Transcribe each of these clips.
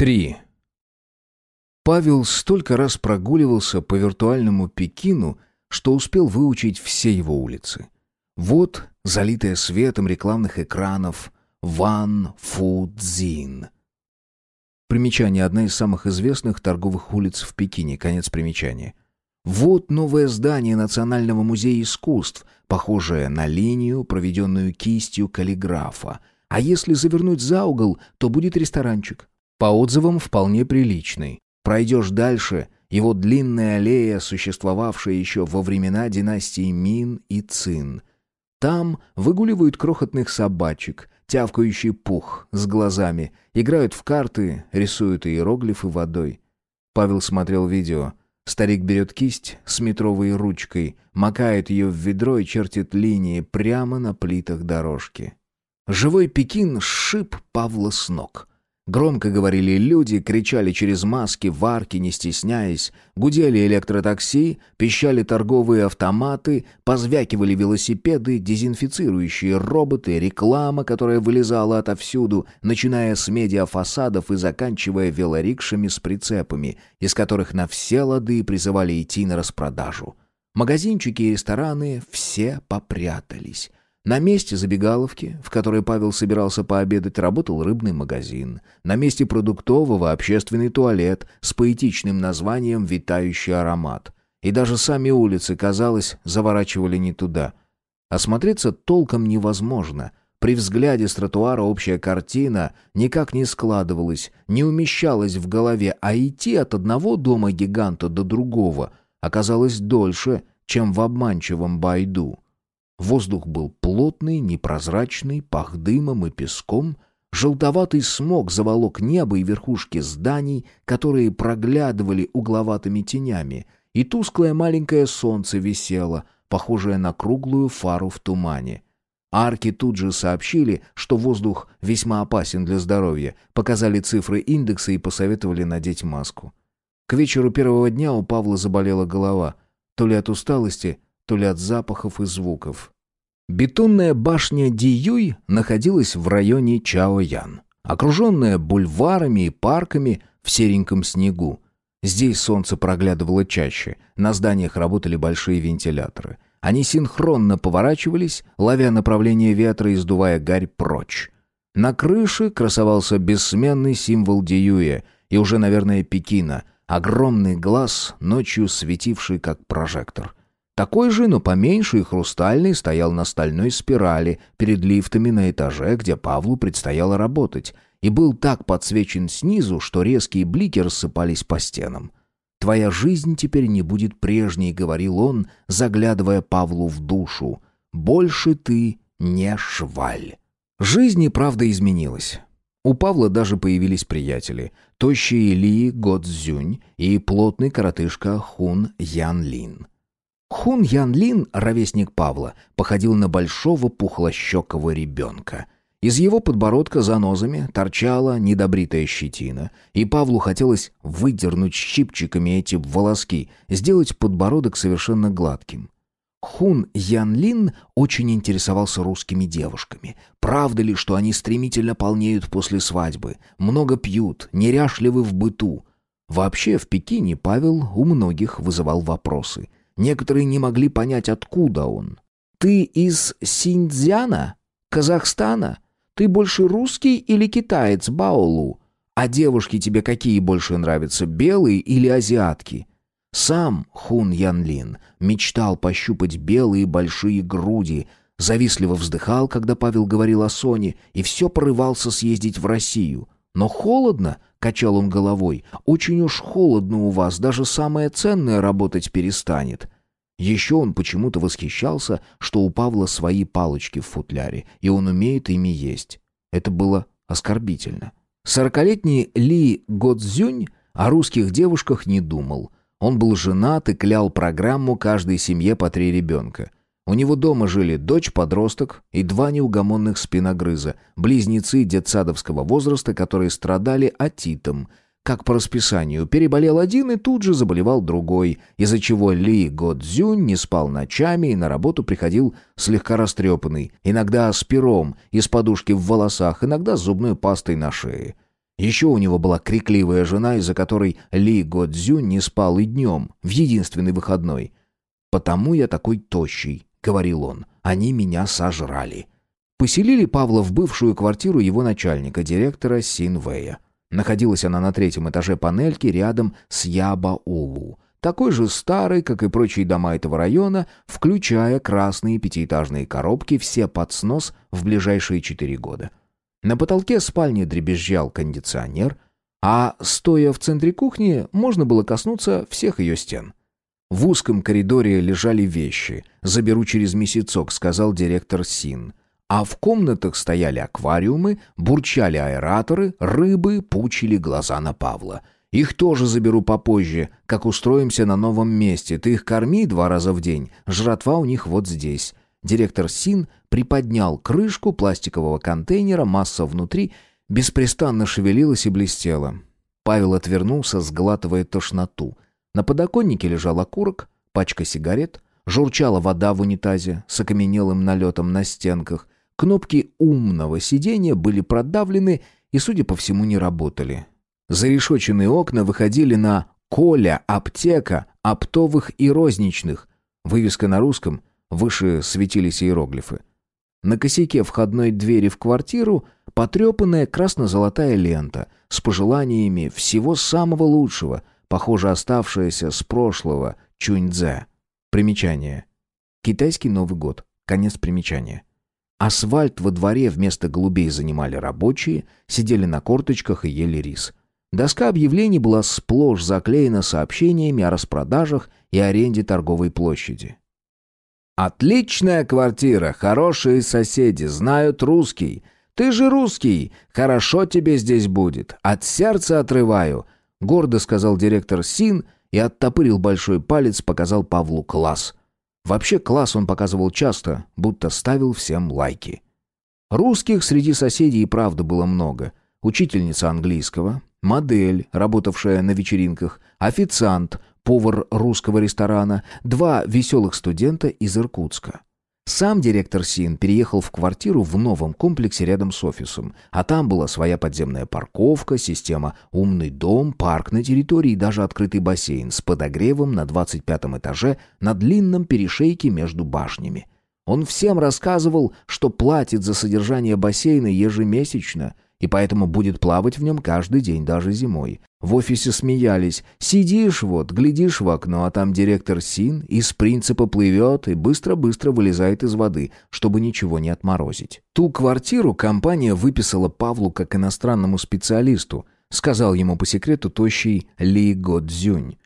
3. Павел столько раз прогуливался по виртуальному Пекину, что успел выучить все его улицы. Вот, залитая светом рекламных экранов, Ван Фу Цзин. Примечание – одна из самых известных торговых улиц в Пекине, конец примечания. Вот новое здание Национального музея искусств, похожее на линию, проведенную кистью каллиграфа. А если завернуть за угол, то будет ресторанчик. По отзывам, вполне приличный. Пройдешь дальше, его длинная аллея, существовавшая еще во времена династии Мин и Цин. Там выгуливают крохотных собачек, тявкающий пух с глазами, играют в карты, рисуют иероглифы водой. Павел смотрел видео. Старик берет кисть с метровой ручкой, макает ее в ведро и чертит линии прямо на плитах дорожки. Живой Пекин сшиб Павла с ног. Громко говорили люди, кричали через маски, в арке, не стесняясь, гудели электротакси, пищали торговые автоматы, позвякивали велосипеды, дезинфицирующие роботы, реклама, которая вылезала отовсюду, начиная с медиафасадов и заканчивая велорикшами с прицепами, из которых на все лады призывали идти на распродажу. Магазинчики и рестораны все попрятались. На месте забегаловки, в которой Павел собирался пообедать, работал рыбный магазин. На месте продуктового общественный туалет с поэтичным названием «Витающий аромат». И даже сами улицы, казалось, заворачивали не туда. Осмотреться толком невозможно. При взгляде с тротуара общая картина никак не складывалась, не умещалась в голове, а идти от одного дома гиганта до другого оказалось дольше, чем в обманчивом Байду. Воздух был плотный, непрозрачный, пах дымом и песком. Желтоватый смог заволок небо и верхушки зданий, которые проглядывали угловатыми тенями, и тусклое маленькое солнце висело, похожее на круглую фару в тумане. Арки тут же сообщили, что воздух весьма опасен для здоровья, показали цифры индекса и посоветовали надеть маску. К вечеру первого дня у Павла заболела голова, то ли от усталости, то ли от запахов и звуков. Бетонная башня Диюй находилась в районе Чаоян, окруженная бульварами и парками в сереньком снегу. Здесь солнце проглядывало чаще, на зданиях работали большие вентиляторы. Они синхронно поворачивались, ловя направление ветра и сдувая гарь прочь. На крыше красовался бессменный символ Диюя и уже, наверное, Пекина, огромный глаз, ночью светивший как прожектор — такой же, но поменьше и хрустальный, стоял на стальной спирали перед лифтами на этаже, где Павлу предстояло работать, и был так подсвечен снизу, что резкие блики рассыпались по стенам. «Твоя жизнь теперь не будет прежней», — говорил он, заглядывая Павлу в душу. «Больше ты не шваль». Жизнь и правда изменилась. У Павла даже появились приятели. Тощий Ли Годзюнь и плотный коротышка Хун Ян Лин. Хун Ян Лин, ровесник Павла, походил на большого пухлощекого ребенка. Из его подбородка занозами торчала недобритая щетина, и Павлу хотелось выдернуть щипчиками эти волоски, сделать подбородок совершенно гладким. Хун Ян Лин очень интересовался русскими девушками. Правда ли, что они стремительно полнеют после свадьбы, много пьют, неряшливы в быту? Вообще, в Пекине Павел у многих вызывал вопросы – Некоторые не могли понять, откуда он. «Ты из Синьцзяна? Казахстана? Ты больше русский или китаец, Баолу? А девушки тебе какие больше нравятся, белые или азиатки?» Сам Хун Янлин мечтал пощупать белые большие груди, завистливо вздыхал, когда Павел говорил о Соне, и все порывался съездить в Россию. Но холодно, Качал он головой. «Очень уж холодно у вас, даже самое ценное работать перестанет». Еще он почему-то восхищался, что у Павла свои палочки в футляре, и он умеет ими есть. Это было оскорбительно. Сорокалетний Ли Годзюнь о русских девушках не думал. Он был женат и клял программу каждой семье по три ребенка. У него дома жили дочь-подросток и два неугомонных спиногрыза, близнецы детсадовского возраста, которые страдали атитом. Как по расписанию, переболел один и тут же заболевал другой, из-за чего Ли Годзюнь не спал ночами и на работу приходил слегка растрепанный, иногда с пером из подушки в волосах, иногда с зубной пастой на шее. Еще у него была крикливая жена, из-за которой Ли Годзюнь не спал и днем, в единственный выходной. «Потому я такой тощий», — говорил он. «Они меня сожрали». Поселили Павла в бывшую квартиру его начальника, директора Синвея. Находилась она на третьем этаже панельки рядом с Яба-Улу. Такой же старый, как и прочие дома этого района, включая красные пятиэтажные коробки, все под снос в ближайшие четыре года. На потолке спальни дребезжал кондиционер, а, стоя в центре кухни, можно было коснуться всех ее стен. В узком коридоре лежали вещи. «Заберу через месяцок», — сказал директор Син. А в комнатах стояли аквариумы, бурчали аэраторы, рыбы пучили глаза на Павла. «Их тоже заберу попозже, как устроимся на новом месте. Ты их корми два раза в день. Жратва у них вот здесь». Директор СИН приподнял крышку пластикового контейнера, масса внутри беспрестанно шевелилась и блестела. Павел отвернулся, сглатывая тошноту. На подоконнике лежал окурок, пачка сигарет, журчала вода в унитазе с окаменелым налетом на стенках, Кнопки умного сидения были продавлены и, судя по всему, не работали. Зарешоченные окна выходили на «Коля, аптека, оптовых и розничных». Вывеска на русском, выше светились иероглифы. На косяке входной двери в квартиру потрепанная красно-золотая лента с пожеланиями всего самого лучшего, похоже, оставшаяся с прошлого Чуньцзе. Примечание. Китайский Новый год. Конец примечания. Асфальт во дворе вместо голубей занимали рабочие, сидели на корточках и ели рис. Доска объявлений была сплошь заклеена сообщениями о распродажах и аренде торговой площади. «Отличная квартира, хорошие соседи, знают русский. Ты же русский, хорошо тебе здесь будет, от сердца отрываю», — гордо сказал директор Син и оттопырил большой палец, показал Павлу класс — Вообще класс он показывал часто, будто ставил всем лайки. Русских среди соседей и правда было много. Учительница английского, модель, работавшая на вечеринках, официант, повар русского ресторана, два веселых студента из Иркутска. Сам директор СИН переехал в квартиру в новом комплексе рядом с офисом, а там была своя подземная парковка, система «Умный дом», парк на территории и даже открытый бассейн с подогревом на 25 этаже на длинном перешейке между башнями. Он всем рассказывал, что платит за содержание бассейна ежемесячно – и поэтому будет плавать в нем каждый день, даже зимой. В офисе смеялись. Сидишь вот, глядишь в окно, а там директор СИН из принципа плывет и быстро-быстро вылезает из воды, чтобы ничего не отморозить. Ту квартиру компания выписала Павлу как иностранному специалисту, сказал ему по секрету тощий Ли Годзюнь.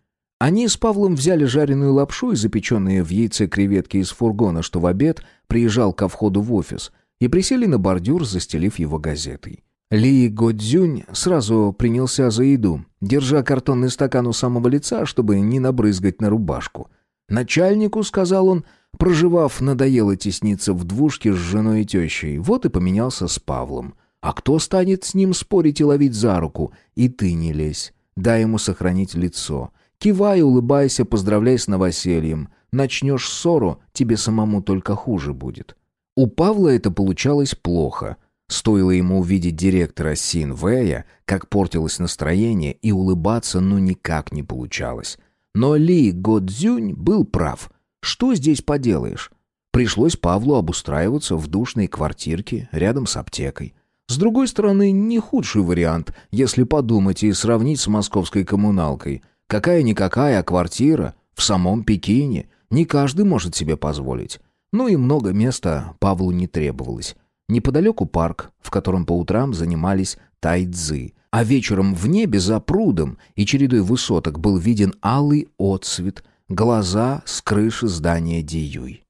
Они с Павлом взяли жареную лапшу и запеченные в яйце креветки из фургона, что в обед приезжал ко входу в офис, и присели на бордюр, застелив его газетой. Ли Годзюнь сразу принялся за еду, держа картонный стакан у самого лица, чтобы не набрызгать на рубашку. «Начальнику», — сказал он, проживав, надоело тесниться в двушке с женой и тещей, вот и поменялся с Павлом. «А кто станет с ним спорить и ловить за руку? И ты не лезь. Дай ему сохранить лицо. Кивай, улыбайся, поздравляй с новосельем. Начнешь ссору, тебе самому только хуже будет». У Павла это получалось плохо — Стоило ему увидеть директора Синвэя, как портилось настроение, и улыбаться ну никак не получалось. Но Ли Годзюнь был прав. Что здесь поделаешь? Пришлось Павлу обустраиваться в душной квартирке рядом с аптекой. С другой стороны, не худший вариант, если подумать и сравнить с московской коммуналкой. Какая-никакая квартира в самом Пекине. Не каждый может себе позволить. Ну и много места Павлу не требовалось. Неподалеку парк, в котором по утрам занимались тайцзы, а вечером в небе за прудом и чередой высоток был виден алый отсвет, глаза с крыши здания Диюй.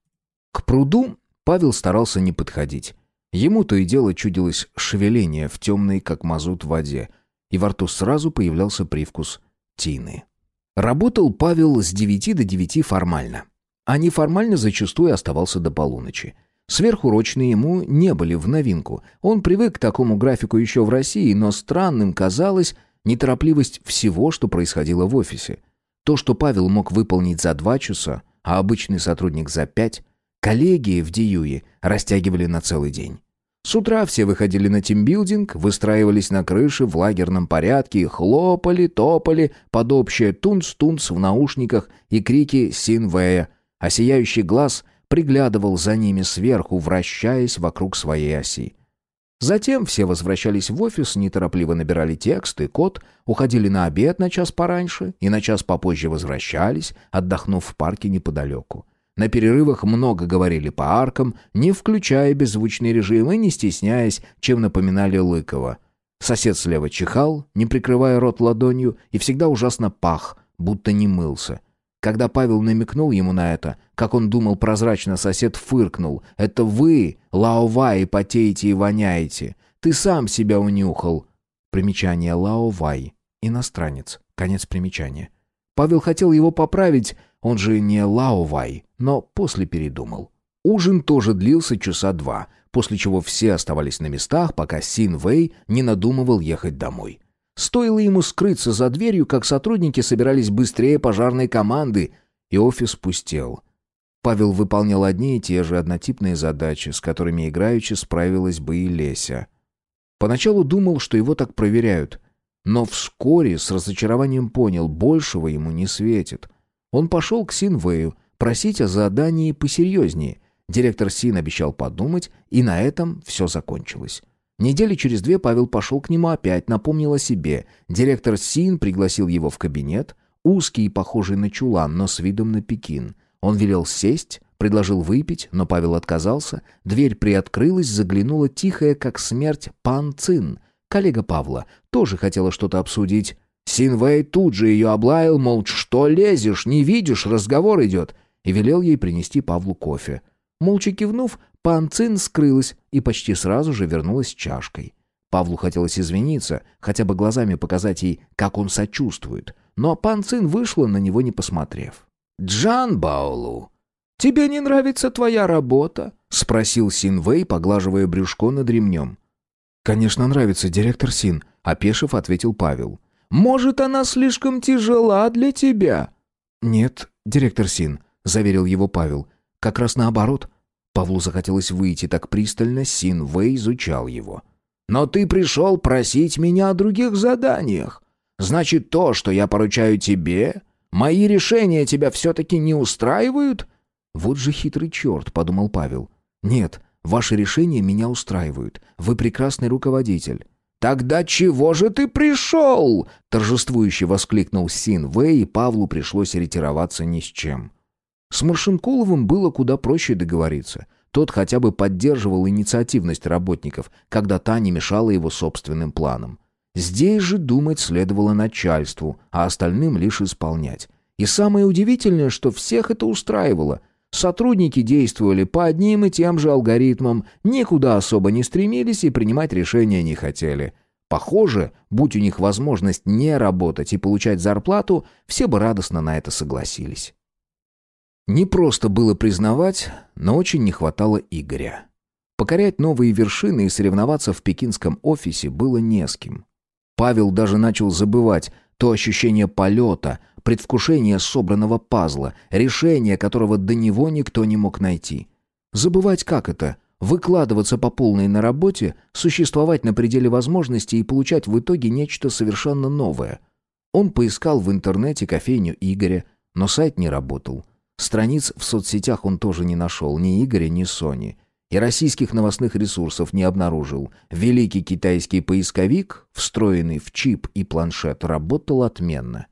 К пруду Павел старался не подходить. Ему то и дело чудилось шевеление в темной, как мазут, воде, и во рту сразу появлялся привкус тины. Работал Павел с девяти до девяти формально, а неформально зачастую оставался до полуночи. Сверхурочные ему не были в новинку. Он привык к такому графику еще в России, но странным казалось неторопливость всего, что происходило в офисе. То, что Павел мог выполнить за два часа, а обычный сотрудник за пять, коллеги в Диюе растягивали на целый день. С утра все выходили на тимбилдинг, выстраивались на крыше в лагерном порядке хлопали, топали под общее тунц-тунц в наушниках и крики Синвея, а сияющий глаз приглядывал за ними сверху, вращаясь вокруг своей оси. Затем все возвращались в офис, неторопливо набирали текст и код, уходили на обед на час пораньше и на час попозже возвращались, отдохнув в парке неподалеку. На перерывах много говорили по аркам, не включая беззвучный режим и не стесняясь, чем напоминали Лыкова. Сосед слева чихал, не прикрывая рот ладонью, и всегда ужасно пах, будто не мылся. Когда Павел намекнул ему на это, как он думал прозрачно, сосед фыркнул. «Это вы, Лаовай, потеете и воняете. Ты сам себя унюхал». Примечание Лаовай. Иностранец. Конец примечания. Павел хотел его поправить, он же не Лаовай, но после передумал. Ужин тоже длился часа два, после чего все оставались на местах, пока Син Вэй не надумывал ехать домой. Стоило ему скрыться за дверью, как сотрудники собирались быстрее пожарной команды, и офис пустел. Павел выполнял одни и те же однотипные задачи, с которыми играючи справилась бы и Леся. Поначалу думал, что его так проверяют, но вскоре с разочарованием понял, большего ему не светит. Он пошел к Синвею просить о задании посерьезнее. Директор Син обещал подумать, и на этом все закончилось. Недели через две Павел пошел к нему опять, напомнил о себе. Директор Син пригласил его в кабинет, узкий и похожий на чулан, но с видом на Пекин. Он велел сесть, предложил выпить, но Павел отказался. Дверь приоткрылась, заглянула тихая, как смерть, Пан Цин. Коллега Павла тоже хотела что-то обсудить. Синвей тут же ее облаял, мол, что лезешь, не видишь, разговор идет, и велел ей принести Павлу кофе. Молча кивнув, Пан Цин скрылась и почти сразу же вернулась с чашкой. Павлу хотелось извиниться, хотя бы глазами показать ей, как он сочувствует. Но Пан Цин вышла, на него не посмотрев. «Джан Баулу, тебе не нравится твоя работа?» — спросил Син Вэй, поглаживая брюшко над ремнем. «Конечно нравится, директор Син», — опешив, ответил Павел. «Может, она слишком тяжела для тебя?» «Нет, директор Син», — заверил его Павел. «Как раз наоборот. Павлу захотелось выйти так пристально, Син Вэй изучал его. «Но ты пришел просить меня о других заданиях. Значит, то, что я поручаю тебе, мои решения тебя все-таки не устраивают?» «Вот же хитрый черт», — подумал Павел. «Нет, ваши решения меня устраивают. Вы прекрасный руководитель». «Тогда чего же ты пришел?» — торжествующе воскликнул Син Вэй, и Павлу пришлось ретироваться ни с чем. С Маршинкуловым было куда проще договориться. Тот хотя бы поддерживал инициативность работников, когда та не мешала его собственным планам. Здесь же думать следовало начальству, а остальным лишь исполнять. И самое удивительное, что всех это устраивало. Сотрудники действовали по одним и тем же алгоритмам, никуда особо не стремились и принимать решения не хотели. Похоже, будь у них возможность не работать и получать зарплату, все бы радостно на это согласились. Не просто было признавать, но очень не хватало Игоря. Покорять новые вершины и соревноваться в пекинском офисе было не с кем. Павел даже начал забывать то ощущение полета, предвкушение собранного пазла, решение которого до него никто не мог найти. Забывать как это? Выкладываться по полной на работе, существовать на пределе возможностей и получать в итоге нечто совершенно новое. Он поискал в интернете кофейню Игоря, но сайт не работал. Страниц в соцсетях он тоже не нашел, ни Игоря, ни Сони. И российских новостных ресурсов не обнаружил. Великий китайский поисковик, встроенный в чип и планшет, работал отменно.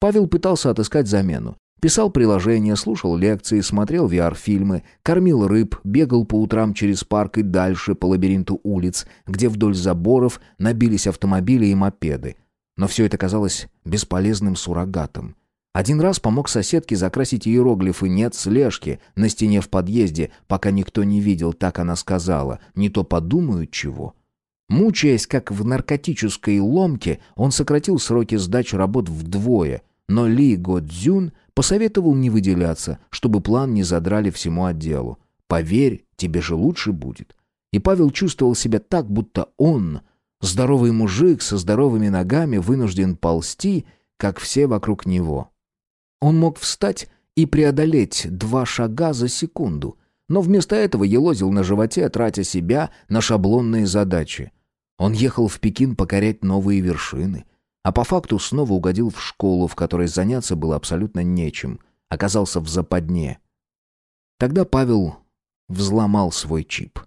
Павел пытался отыскать замену. Писал приложения, слушал лекции, смотрел VR-фильмы, кормил рыб, бегал по утрам через парк и дальше по лабиринту улиц, где вдоль заборов набились автомобили и мопеды. Но все это казалось бесполезным суррогатом. Один раз помог соседке закрасить иероглифы «нет слежки» на стене в подъезде, пока никто не видел, так она сказала. Не то подумают чего. Мучаясь, как в наркотической ломке, он сократил сроки сдачи работ вдвое, но Ли Годзюн посоветовал не выделяться, чтобы план не задрали всему отделу. «Поверь, тебе же лучше будет». И Павел чувствовал себя так, будто он, здоровый мужик со здоровыми ногами, вынужден ползти, как все вокруг него. Он мог встать и преодолеть два шага за секунду, но вместо этого елозил на животе, тратя себя на шаблонные задачи. Он ехал в Пекин покорять новые вершины, а по факту снова угодил в школу, в которой заняться было абсолютно нечем, оказался в западне. Тогда Павел взломал свой чип.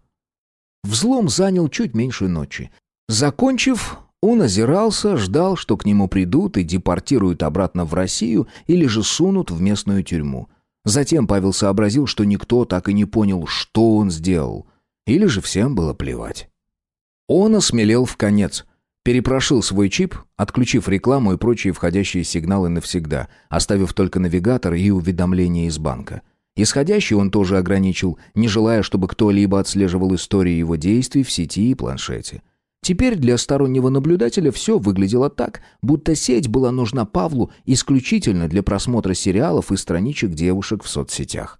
Взлом занял чуть меньше ночи. Закончив, он озирался, ждал, что к нему придут и депортируют обратно в Россию или же сунут в местную тюрьму. Затем Павел сообразил, что никто так и не понял, что он сделал. Или же всем было плевать. Он осмелел в конец. Перепрошил свой чип, отключив рекламу и прочие входящие сигналы навсегда, оставив только навигатор и уведомления из банка. Исходящий он тоже ограничил, не желая, чтобы кто-либо отслеживал истории его действий в сети и планшете. Теперь для стороннего наблюдателя все выглядело так, будто сеть была нужна Павлу исключительно для просмотра сериалов и страничек девушек в соцсетях.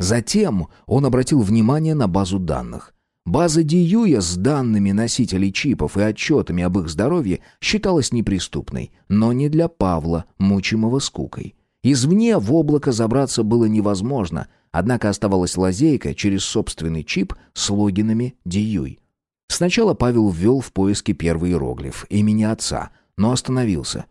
Затем он обратил внимание на базу данных. База Диюя с данными носителей чипов и отчетами об их здоровье считалась неприступной, но не для Павла, мучимого скукой. Извне в облако забраться было невозможно, однако оставалась лазейка через собственный чип с логинами Диюй. Сначала Павел ввел в поиски первый иероглиф имени отца, но остановился.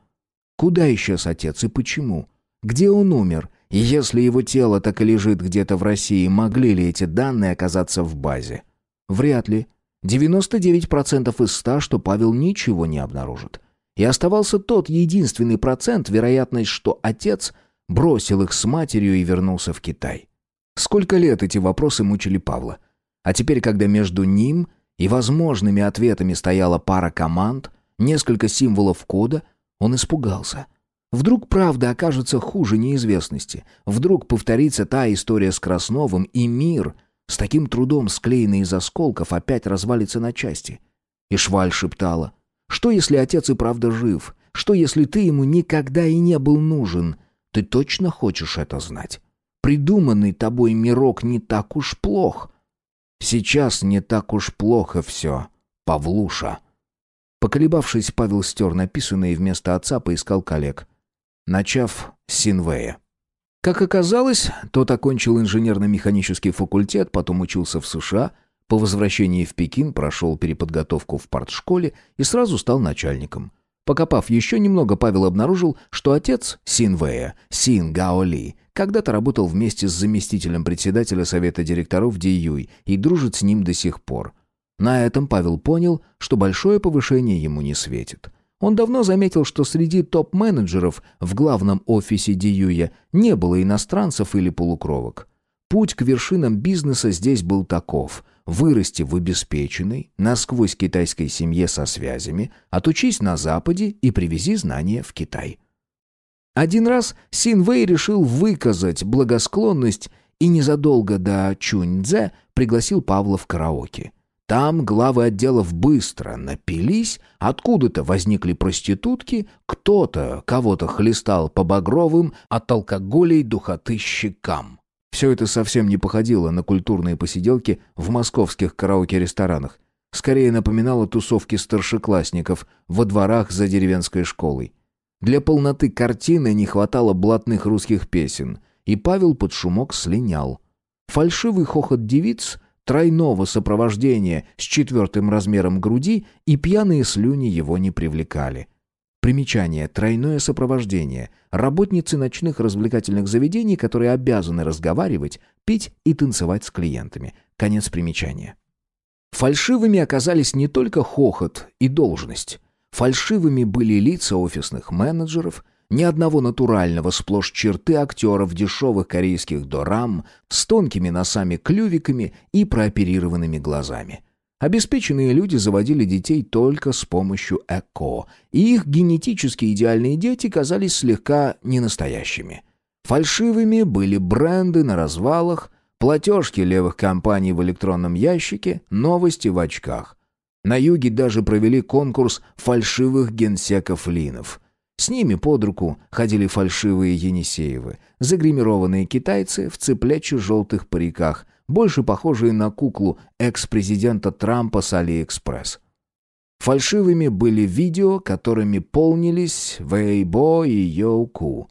Куда исчез отец и почему? Где он умер? И если его тело так и лежит где-то в России, могли ли эти данные оказаться в базе? Вряд ли. 99% из 100, что Павел ничего не обнаружит. И оставался тот единственный процент, вероятность, что отец бросил их с матерью и вернулся в Китай. Сколько лет эти вопросы мучили Павла? А теперь, когда между ним и возможными ответами стояла пара команд, несколько символов кода, он испугался. Вдруг правда окажется хуже неизвестности. Вдруг повторится та история с Красновым, и мир, с таким трудом склеенный из осколков, опять развалится на части. И Шваль шептала, «Что, если отец и правда жив? Что, если ты ему никогда и не был нужен? Ты точно хочешь это знать? Придуманный тобой мирок не так уж плох». Сейчас не так уж плохо все, Павлуша. Поколебавшись, Павел стер написанное и вместо отца поискал коллег. Начав с Синвея. Как оказалось, тот окончил инженерно-механический факультет, потом учился в США, по возвращении в Пекин прошел переподготовку в партшколе и сразу стал начальником. Покопав еще немного, Павел обнаружил, что отец Синвея, Син Гао Ли, когда-то работал вместе с заместителем председателя совета директоров Ди Юй и дружит с ним до сих пор. На этом Павел понял, что большое повышение ему не светит. Он давно заметил, что среди топ-менеджеров в главном офисе Диюя не было иностранцев или полукровок. Путь к вершинам бизнеса здесь был таков – вырасти в обеспеченной, насквозь китайской семье со связями, отучись на Западе и привези знания в Китай. Один раз Син Вэй решил выказать благосклонность и незадолго до Чуньцзе пригласил Павла в караоке. Там главы отделов быстро напились, откуда-то возникли проститутки, кто-то кого-то хлестал по багровым от алкоголя духоты щекам. Все это совсем не походило на культурные посиделки в московских караоке-ресторанах. Скорее напоминало тусовки старшеклассников во дворах за деревенской школой. Для полноты картины не хватало блатных русских песен, и Павел под шумок слинял. Фальшивый хохот девиц, тройного сопровождения с четвертым размером груди и пьяные слюни его не привлекали. Примечание. Тройное сопровождение. Работницы ночных развлекательных заведений, которые обязаны разговаривать, пить и танцевать с клиентами. Конец примечания. Фальшивыми оказались не только хохот и должность. Фальшивыми были лица офисных менеджеров, ни одного натурального, сплошь черты актеров дешевых корейских дорам с тонкими носами-клювиками и прооперированными глазами. Обеспеченные люди заводили детей только с помощью ЭКО, и их генетически идеальные дети казались слегка ненастоящими. Фальшивыми были бренды на развалах, платежки левых компаний в электронном ящике, новости в очках. На юге даже провели конкурс фальшивых генсеков Линов. С ними под руку ходили фальшивые Енисеевы, загримированные китайцы в цыплячье-желтых париках, больше похожие на куклу экс-президента Трампа с Алиэкспресс. Фальшивыми были видео, которыми полнились Weibo и Youku.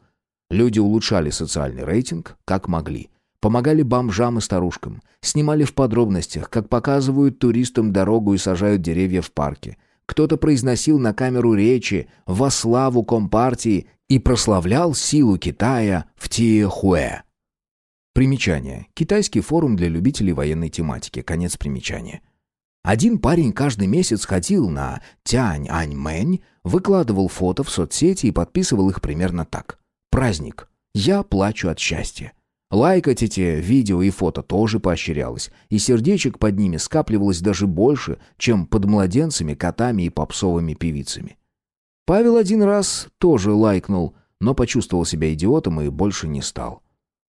Люди улучшали социальный рейтинг, как могли – помогали бомжам и старушкам, снимали в подробностях, как показывают туристам дорогу и сажают деревья в парке. Кто-то произносил на камеру речи во славу Компартии и прославлял силу Китая в Тиехуэ. Примечание. Китайский форум для любителей военной тематики. Конец примечания. Один парень каждый месяц ходил на Тянь-Ань-Мэнь, выкладывал фото в соцсети и подписывал их примерно так. «Праздник. Я плачу от счастья». Лайкать эти видео и фото тоже поощрялось, и сердечек под ними скапливалось даже больше, чем под младенцами, котами и попсовыми певицами. Павел один раз тоже лайкнул, но почувствовал себя идиотом и больше не стал.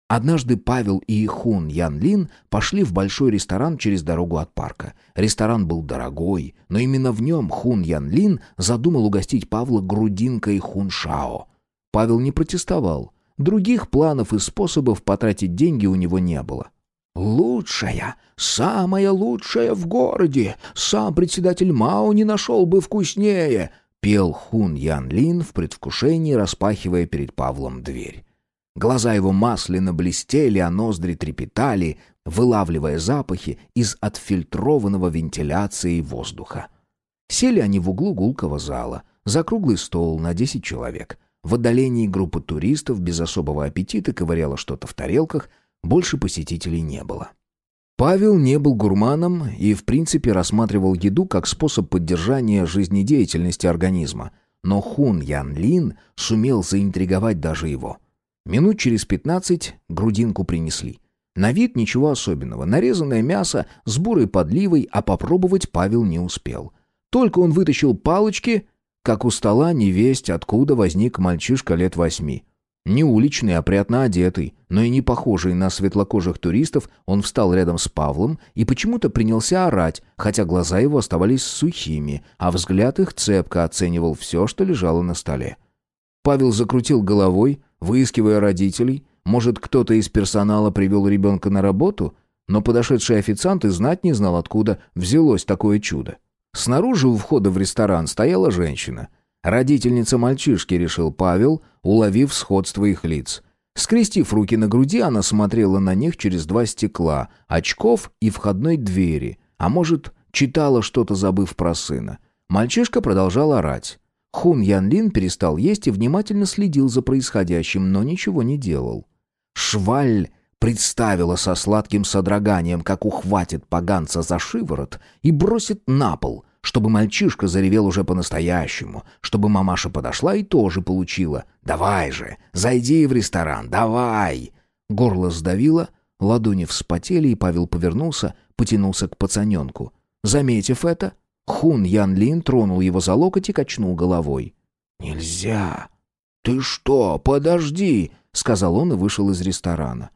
Однажды Павел и Хун Ян Лин пошли в большой ресторан через дорогу от парка. Ресторан был дорогой, но именно в нем Хун Ян Лин задумал угостить Павла грудинкой Хун Шао. Павел не протестовал. Других планов и способов потратить деньги у него не было. «Лучшая, самая лучшая в городе! Сам председатель Мао не нашел бы вкуснее!» — пел Хун Ян Лин в предвкушении, распахивая перед Павлом дверь. Глаза его масляно блестели, а ноздри трепетали, вылавливая запахи из отфильтрованного вентиляцией воздуха. Сели они в углу гулкого зала, за круглый стол на десять человек. В отдалении группа туристов без особого аппетита ковыряла что-то в тарелках, больше посетителей не было. Павел не был гурманом и, в принципе, рассматривал еду как способ поддержания жизнедеятельности организма. Но Хун Ян Лин сумел заинтриговать даже его – Минут через пятнадцать грудинку принесли. На вид ничего особенного. Нарезанное мясо с бурой подливой, а попробовать Павел не успел. Только он вытащил палочки, как у стола невесть, откуда возник мальчишка лет восьми. Не уличный, опрятно одетый, но и не похожий на светлокожих туристов, он встал рядом с Павлом и почему-то принялся орать, хотя глаза его оставались сухими, а взгляд их цепко оценивал все, что лежало на столе. Павел закрутил головой, выискивая родителей. Может, кто-то из персонала привел ребенка на работу? Но подошедший официант и знать не знал, откуда взялось такое чудо. Снаружи у входа в ресторан стояла женщина. Родительница мальчишки, решил Павел, уловив сходство их лиц. Скрестив руки на груди, она смотрела на них через два стекла, очков и входной двери. А может, читала что-то, забыв про сына. Мальчишка продолжал орать. Хун Ян Лин перестал есть и внимательно следил за происходящим, но ничего не делал. Шваль представила со сладким содроганием, как ухватит поганца за шиворот и бросит на пол, чтобы мальчишка заревел уже по-настоящему, чтобы мамаша подошла и тоже получила. «Давай же, зайди в ресторан, давай!» Горло сдавило, ладони вспотели, и Павел повернулся, потянулся к пацаненку. Заметив это, Хун Ян Лин тронул его за локоть и качнул головой. «Нельзя!» «Ты что? Подожди!» — сказал он и вышел из ресторана.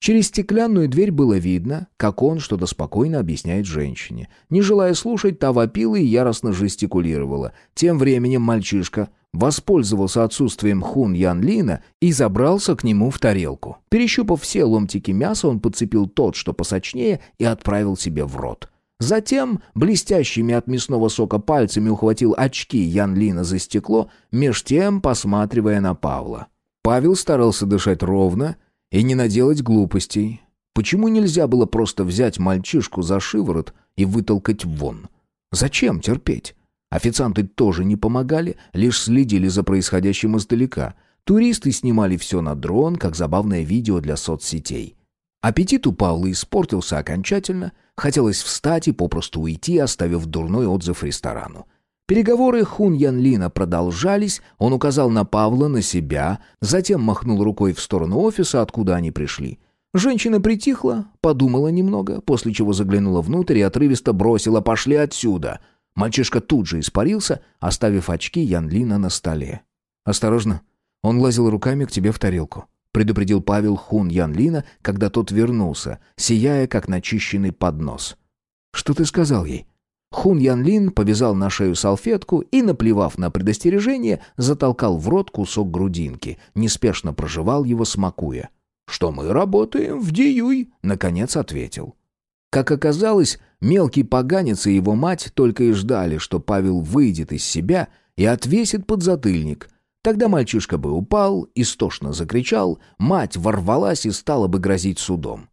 Через стеклянную дверь было видно, как он что-то спокойно объясняет женщине. Не желая слушать, та вопила и яростно жестикулировала. Тем временем мальчишка воспользовался отсутствием Хун Ян Лина и забрался к нему в тарелку. Перещупав все ломтики мяса, он подцепил тот, что посочнее, и отправил себе в рот. Затем блестящими от мясного сока пальцами ухватил очки Ян Лина за стекло, меж тем посматривая на Павла. Павел старался дышать ровно и не наделать глупостей. Почему нельзя было просто взять мальчишку за шиворот и вытолкать вон? Зачем терпеть? Официанты тоже не помогали, лишь следили за происходящим издалека. Туристы снимали все на дрон, как забавное видео для соцсетей. Аппетит у Павла испортился окончательно, хотелось встать и попросту уйти, оставив дурной отзыв ресторану. Переговоры Хун Ян Лина продолжались, он указал на Павла, на себя, затем махнул рукой в сторону офиса, откуда они пришли. Женщина притихла, подумала немного, после чего заглянула внутрь и отрывисто бросила «пошли отсюда». Мальчишка тут же испарился, оставив очки Ян Лина на столе. «Осторожно, он лазил руками к тебе в тарелку предупредил Павел Хун Янлина, когда тот вернулся, сияя как начищенный поднос. «Что ты сказал ей?» Хун Янлин повязал на шею салфетку и, наплевав на предостережение, затолкал в рот кусок грудинки, неспешно прожевал его, смакуя. «Что мы работаем в Диюй», — наконец ответил. Как оказалось, мелкий поганец и его мать только и ждали, что Павел выйдет из себя и отвесит подзатыльник — Тогда мальчишка бы упал, истошно закричал, мать ворвалась и стала бы грозить судом.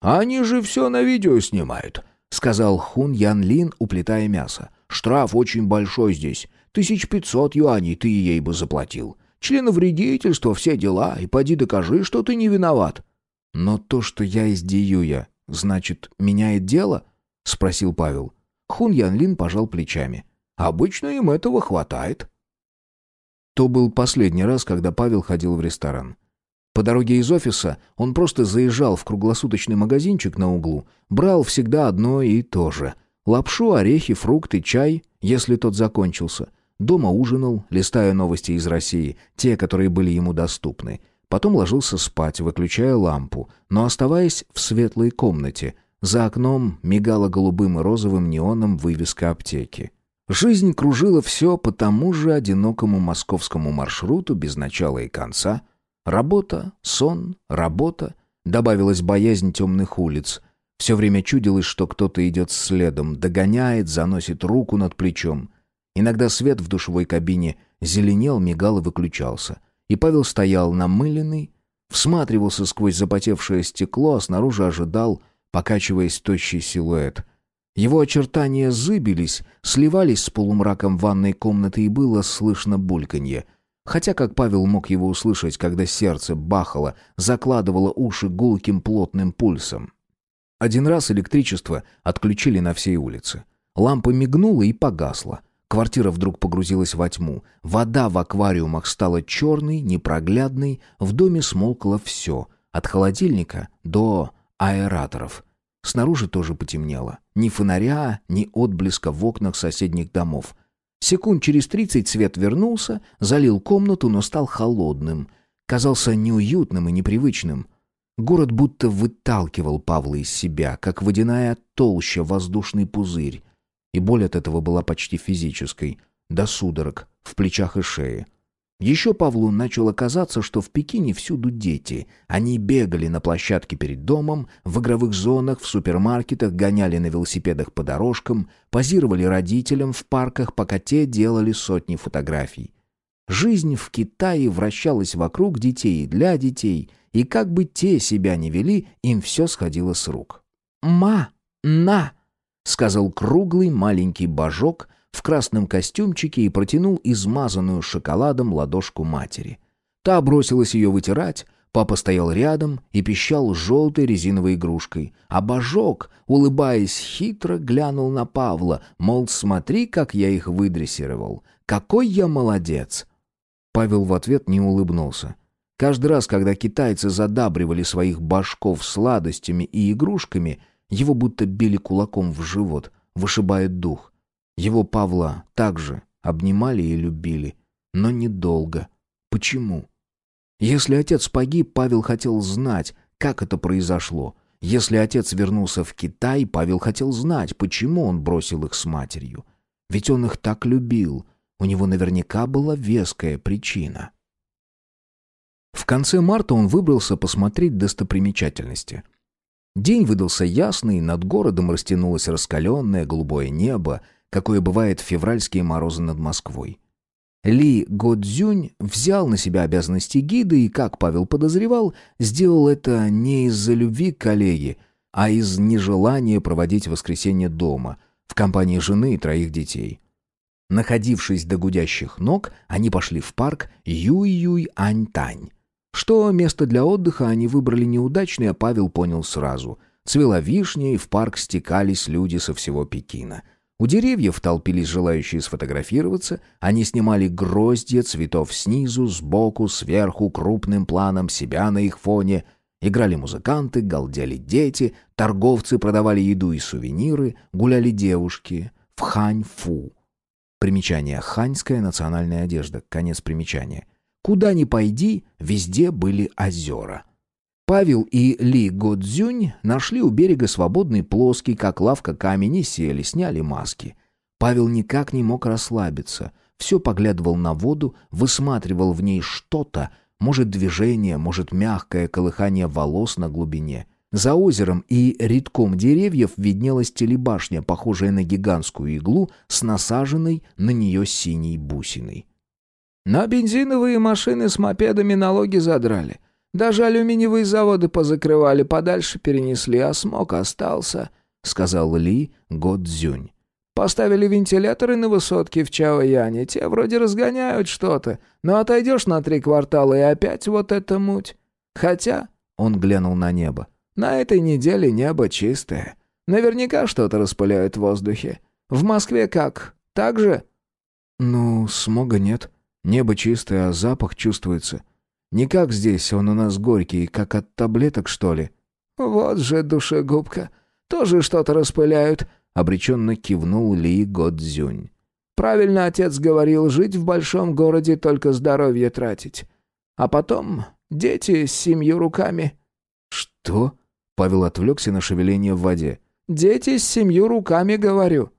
«Они же все на видео снимают», — сказал Хун Ян Лин, уплетая мясо. «Штраф очень большой здесь. Тысяч пятьсот юаней ты ей бы заплатил. Членовредительство, все дела, и поди докажи, что ты не виноват». «Но то, что я из Диюя, значит, меняет дело?» — спросил Павел. Хун Ян Лин пожал плечами. «Обычно им этого хватает». То был последний раз, когда Павел ходил в ресторан. По дороге из офиса он просто заезжал в круглосуточный магазинчик на углу, брал всегда одно и то же. Лапшу, орехи, фрукты, чай, если тот закончился. Дома ужинал, листая новости из России, те, которые были ему доступны. Потом ложился спать, выключая лампу, но оставаясь в светлой комнате. За окном мигала голубым и розовым неоном вывеска аптеки. Жизнь кружила все по тому же одинокому московскому маршруту без начала и конца. Работа, сон, работа. Добавилась боязнь темных улиц. Все время чудилось, что кто-то идет следом, догоняет, заносит руку над плечом. Иногда свет в душевой кабине зеленел, мигал и выключался. И Павел стоял намыленный, всматривался сквозь запотевшее стекло, а снаружи ожидал, покачиваясь тощий силуэт — его очертания зыбились, сливались с полумраком ванной комнаты, и было слышно бульканье. Хотя, как Павел мог его услышать, когда сердце бахало, закладывало уши гулким плотным пульсом. Один раз электричество отключили на всей улице. Лампа мигнула и погасла. Квартира вдруг погрузилась во тьму. Вода в аквариумах стала черной, непроглядной. В доме смолкло все. От холодильника до аэраторов. Снаружи тоже потемнело. Ни фонаря, ни отблеска в окнах соседних домов. Секунд через тридцать свет вернулся, залил комнату, но стал холодным. Казался неуютным и непривычным. Город будто выталкивал Павла из себя, как водяная толща воздушный пузырь. И боль от этого была почти физической, до судорог в плечах и шее. Еще Павлу начало казаться, что в Пекине всюду дети. Они бегали на площадке перед домом, в игровых зонах, в супермаркетах, гоняли на велосипедах по дорожкам, позировали родителям в парках, пока те делали сотни фотографий. Жизнь в Китае вращалась вокруг детей и для детей, и как бы те себя не вели, им все сходило с рук. «Ма! На!» — сказал круглый маленький божок, в красном костюмчике и протянул измазанную шоколадом ладошку матери. Та бросилась ее вытирать, папа стоял рядом и пищал желтой резиновой игрушкой, а Божок, улыбаясь хитро, глянул на Павла, мол, смотри, как я их выдрессировал, какой я молодец. Павел в ответ не улыбнулся. Каждый раз, когда китайцы задабривали своих башков сладостями и игрушками, его будто били кулаком в живот, вышибает дух. Его Павла также обнимали и любили, но недолго. Почему? Если отец погиб, Павел хотел знать, как это произошло. Если отец вернулся в Китай, Павел хотел знать, почему он бросил их с матерью. Ведь он их так любил. У него наверняка была веская причина. В конце марта он выбрался посмотреть достопримечательности. День выдался ясный, над городом растянулось раскаленное голубое небо, какое бывает в февральские морозы над Москвой. Ли Годзюнь взял на себя обязанности гида и, как Павел подозревал, сделал это не из-за любви к коллеге, а из нежелания проводить воскресенье дома, в компании жены и троих детей. Находившись до гудящих ног, они пошли в парк Юй-Юй-Ань-Тань. Что место для отдыха они выбрали неудачное, Павел понял сразу. Цвела вишня, и в парк стекались люди со всего Пекина — у деревьев толпились желающие сфотографироваться, они снимали гроздья цветов снизу, сбоку, сверху, крупным планом себя на их фоне. Играли музыканты, галдели дети, торговцы продавали еду и сувениры, гуляли девушки в хань-фу. Примечание «ханьская национальная одежда», конец примечания. Куда ни пойди, везде были озера. Павел и Ли Годзюнь нашли у берега свободный плоский, как лавка камень, и сели, сняли маски. Павел никак не мог расслабиться. Все поглядывал на воду, высматривал в ней что-то, может движение, может мягкое колыхание волос на глубине. За озером и редком деревьев виднелась телебашня, похожая на гигантскую иглу с насаженной на нее синей бусиной. Но бензиновые машины с мопедами налоги задрали. Даже алюминиевые заводы позакрывали, подальше перенесли, а смог остался», — сказал Ли Годзюнь. «Поставили вентиляторы на высотке в Чаояне, те вроде разгоняют что-то, но отойдешь на три квартала и опять вот эта муть. Хотя...» — он глянул на небо. «На этой неделе небо чистое. Наверняка что-то распыляют в воздухе. В Москве как? Так же?» «Ну, смога нет. Небо чистое, а запах чувствуется. Не как здесь, он у нас горький, как от таблеток, что ли?» «Вот же душегубка. Тоже что-то распыляют», — обреченно кивнул Ли Годзюнь. «Правильно отец говорил, жить в большом городе только здоровье тратить. А потом дети с семью руками». «Что?» — Павел отвлекся на шевеление в воде. «Дети с семью руками, говорю».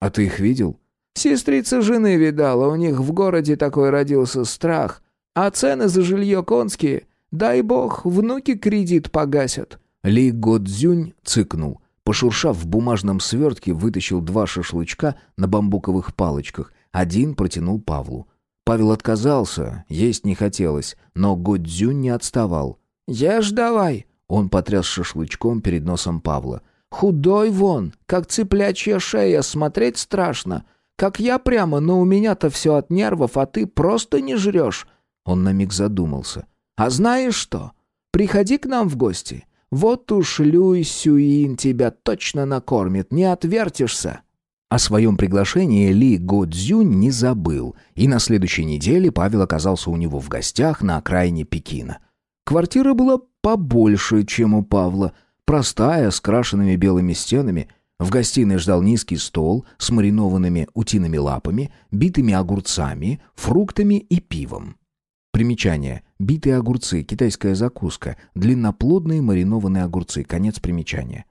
«А ты их видел?» «Сестрица жены видала, у них в городе такой родился страх. А цены за жилье конские. Дай бог, внуки кредит погасят». Ли Годзюнь цыкнул. Пошуршав в бумажном свертке, вытащил два шашлычка на бамбуковых палочках. Один протянул Павлу. Павел отказался, есть не хотелось, но Годзюнь не отставал. «Ешь давай!» Он потряс шашлычком перед носом Павла. Худой вон, как цыплячья шея, смотреть страшно. Как я прямо, но у меня-то все от нервов, а ты просто не жрешь». Он на миг задумался. «А знаешь что? Приходи к нам в гости. Вот уж Люй Сюин тебя точно накормит, не отвертишься». О своем приглашении Ли Годзюнь не забыл, и на следующей неделе Павел оказался у него в гостях на окраине Пекина. Квартира была побольше, чем у Павла — Простая, с крашенными белыми стенами. В гостиной ждал низкий стол с маринованными утиными лапами, битыми огурцами, фруктами и пивом. Примечание. Битые огурцы, китайская закуска, длинноплодные маринованные огурцы, конец примечания.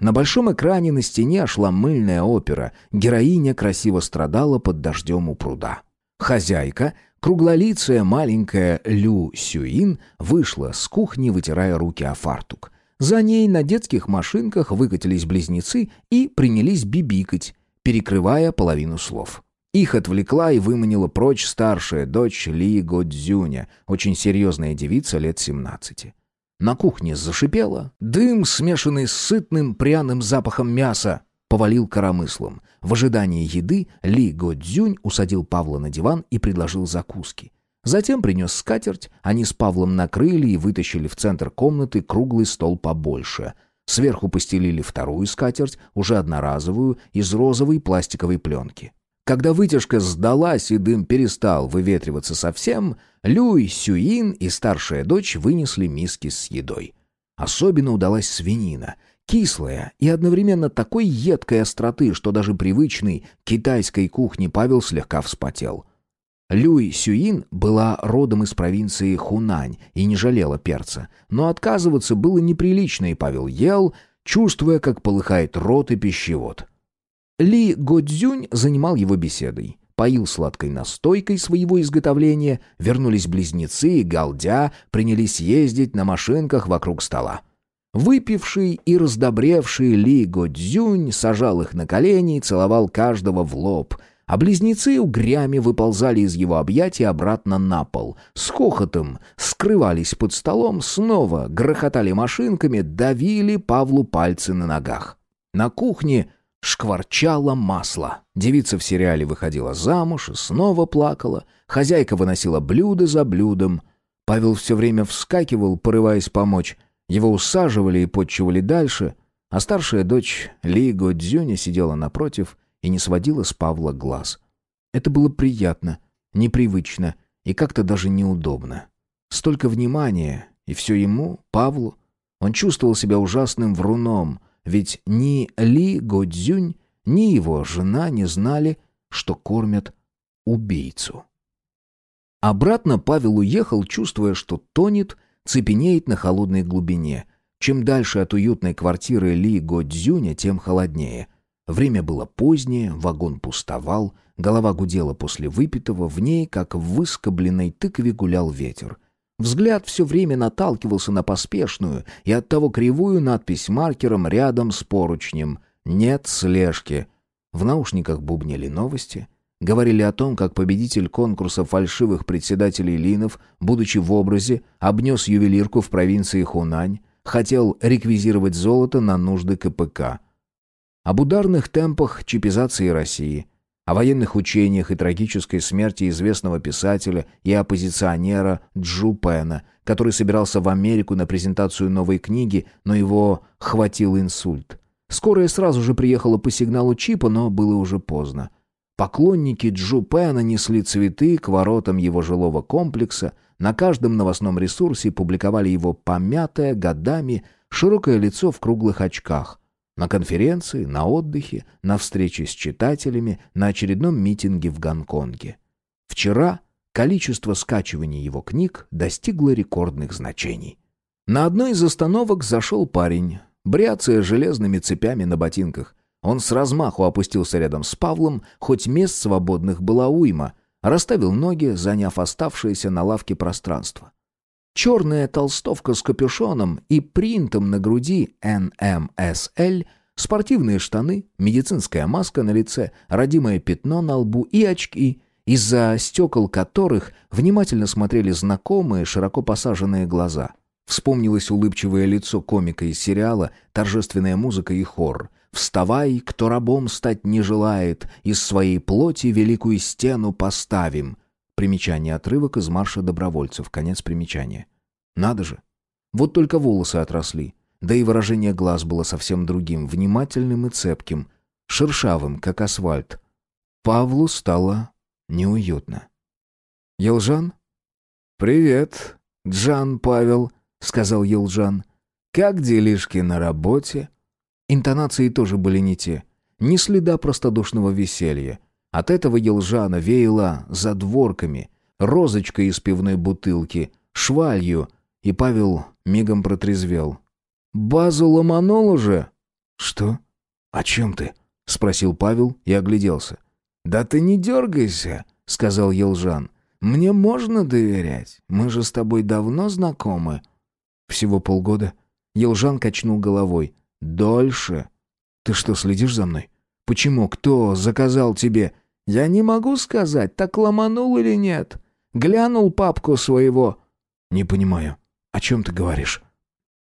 На большом экране на стене шла мыльная опера. Героиня красиво страдала под дождем у пруда. Хозяйка, круглолицая маленькая Лю Сюин, вышла с кухни, вытирая руки о фартук. За ней на детских машинках выкатились близнецы и принялись бибикать, перекрывая половину слов. Их отвлекла и выманила прочь старшая дочь Ли Годзюня, очень серьезная девица лет 17. На кухне зашипело. Дым, смешанный с сытным пряным запахом мяса, повалил коромыслом. В ожидании еды Ли Годзюнь усадил Павла на диван и предложил закуски. Затем принес скатерть, они с Павлом накрыли и вытащили в центр комнаты круглый стол побольше. Сверху постелили вторую скатерть, уже одноразовую, из розовой пластиковой пленки. Когда вытяжка сдалась и дым перестал выветриваться совсем, Люй, Сюин и старшая дочь вынесли миски с едой. Особенно удалась свинина, кислая и одновременно такой едкой остроты, что даже привычный китайской кухне Павел слегка вспотел. Люй Сюин была родом из провинции Хунань и не жалела перца. Но отказываться было неприлично, и Павел ел, чувствуя, как полыхает рот и пищевод. Ли Годзюнь занимал его беседой. Поил сладкой настойкой своего изготовления, вернулись близнецы и, галдя, принялись ездить на машинках вокруг стола. Выпивший и раздобревший Ли Годзюнь сажал их на колени и целовал каждого в лоб — а близнецы угрями выползали из его объятий обратно на пол. С хохотом скрывались под столом, снова грохотали машинками, давили Павлу пальцы на ногах. На кухне шкварчало масло. Девица в сериале выходила замуж и снова плакала. Хозяйка выносила блюдо за блюдом. Павел все время вскакивал, порываясь помочь. Его усаживали и подчивали дальше, а старшая дочь Ли Годзюня сидела напротив и не сводила с Павла глаз. Это было приятно, непривычно и как-то даже неудобно. Столько внимания, и все ему, Павлу. Он чувствовал себя ужасным вруном, ведь ни Ли Годзюнь, ни его жена не знали, что кормят убийцу. Обратно Павел уехал, чувствуя, что тонет, цепенеет на холодной глубине. Чем дальше от уютной квартиры Ли Годзюня, тем холоднее. Время было позднее, вагон пустовал, голова гудела после выпитого, в ней, как в выскобленной тыкве, гулял ветер. Взгляд все время наталкивался на поспешную и оттого кривую надпись маркером рядом с поручнем «Нет слежки». В наушниках бубнили новости. Говорили о том, как победитель конкурса фальшивых председателей Линов, будучи в образе, обнес ювелирку в провинции Хунань, хотел реквизировать золото на нужды КПК. Об ударных темпах чипизации России, о военных учениях и трагической смерти известного писателя и оппозиционера Джу Пена, который собирался в Америку на презентацию новой книги, но его хватил инсульт. Скорая сразу же приехала по сигналу чипа, но было уже поздно. Поклонники Джу Пена несли цветы к воротам его жилого комплекса, на каждом новостном ресурсе публиковали его помятое годами широкое лицо в круглых очках. На конференции, на отдыхе, на встрече с читателями, на очередном митинге в Гонконге. Вчера количество скачиваний его книг достигло рекордных значений. На одной из остановок зашел парень, бряцая железными цепями на ботинках. Он с размаху опустился рядом с Павлом, хоть мест свободных была уйма, расставил ноги, заняв оставшееся на лавке пространство. Черная толстовка с капюшоном и принтом на груди NMSL, спортивные штаны, медицинская маска на лице, родимое пятно на лбу и очки, из-за стекол которых внимательно смотрели знакомые, широко посаженные глаза — Вспомнилось улыбчивое лицо комика из сериала, торжественная музыка и хор. «Вставай, кто рабом стать не желает, из своей плоти великую стену поставим». Примечание отрывок из марша добровольцев, конец примечания. Надо же. Вот только волосы отросли. Да и выражение глаз было совсем другим, внимательным и цепким, шершавым, как асфальт. Павлу стало неуютно. «Елжан?» «Привет, Джан Павел», — сказал Елжан. «Как делишки на работе?» Интонации тоже были не те. Ни следа простодушного веселья. От этого Елжана веяло задворками, розочкой из пивной бутылки, швалью, и Павел мигом протрезвел. «Базу ломанул уже?» «Что? О чем ты?» — спросил Павел и огляделся. «Да ты не дергайся», — сказал Елжан. «Мне можно доверять. Мы же с тобой давно знакомы». Всего полгода. Елжан качнул головой. Дольше. Ты что, следишь за мной? Почему? Кто заказал тебе? Я не могу сказать, так ломанул или нет. Глянул папку своего. Не понимаю. О чем ты говоришь?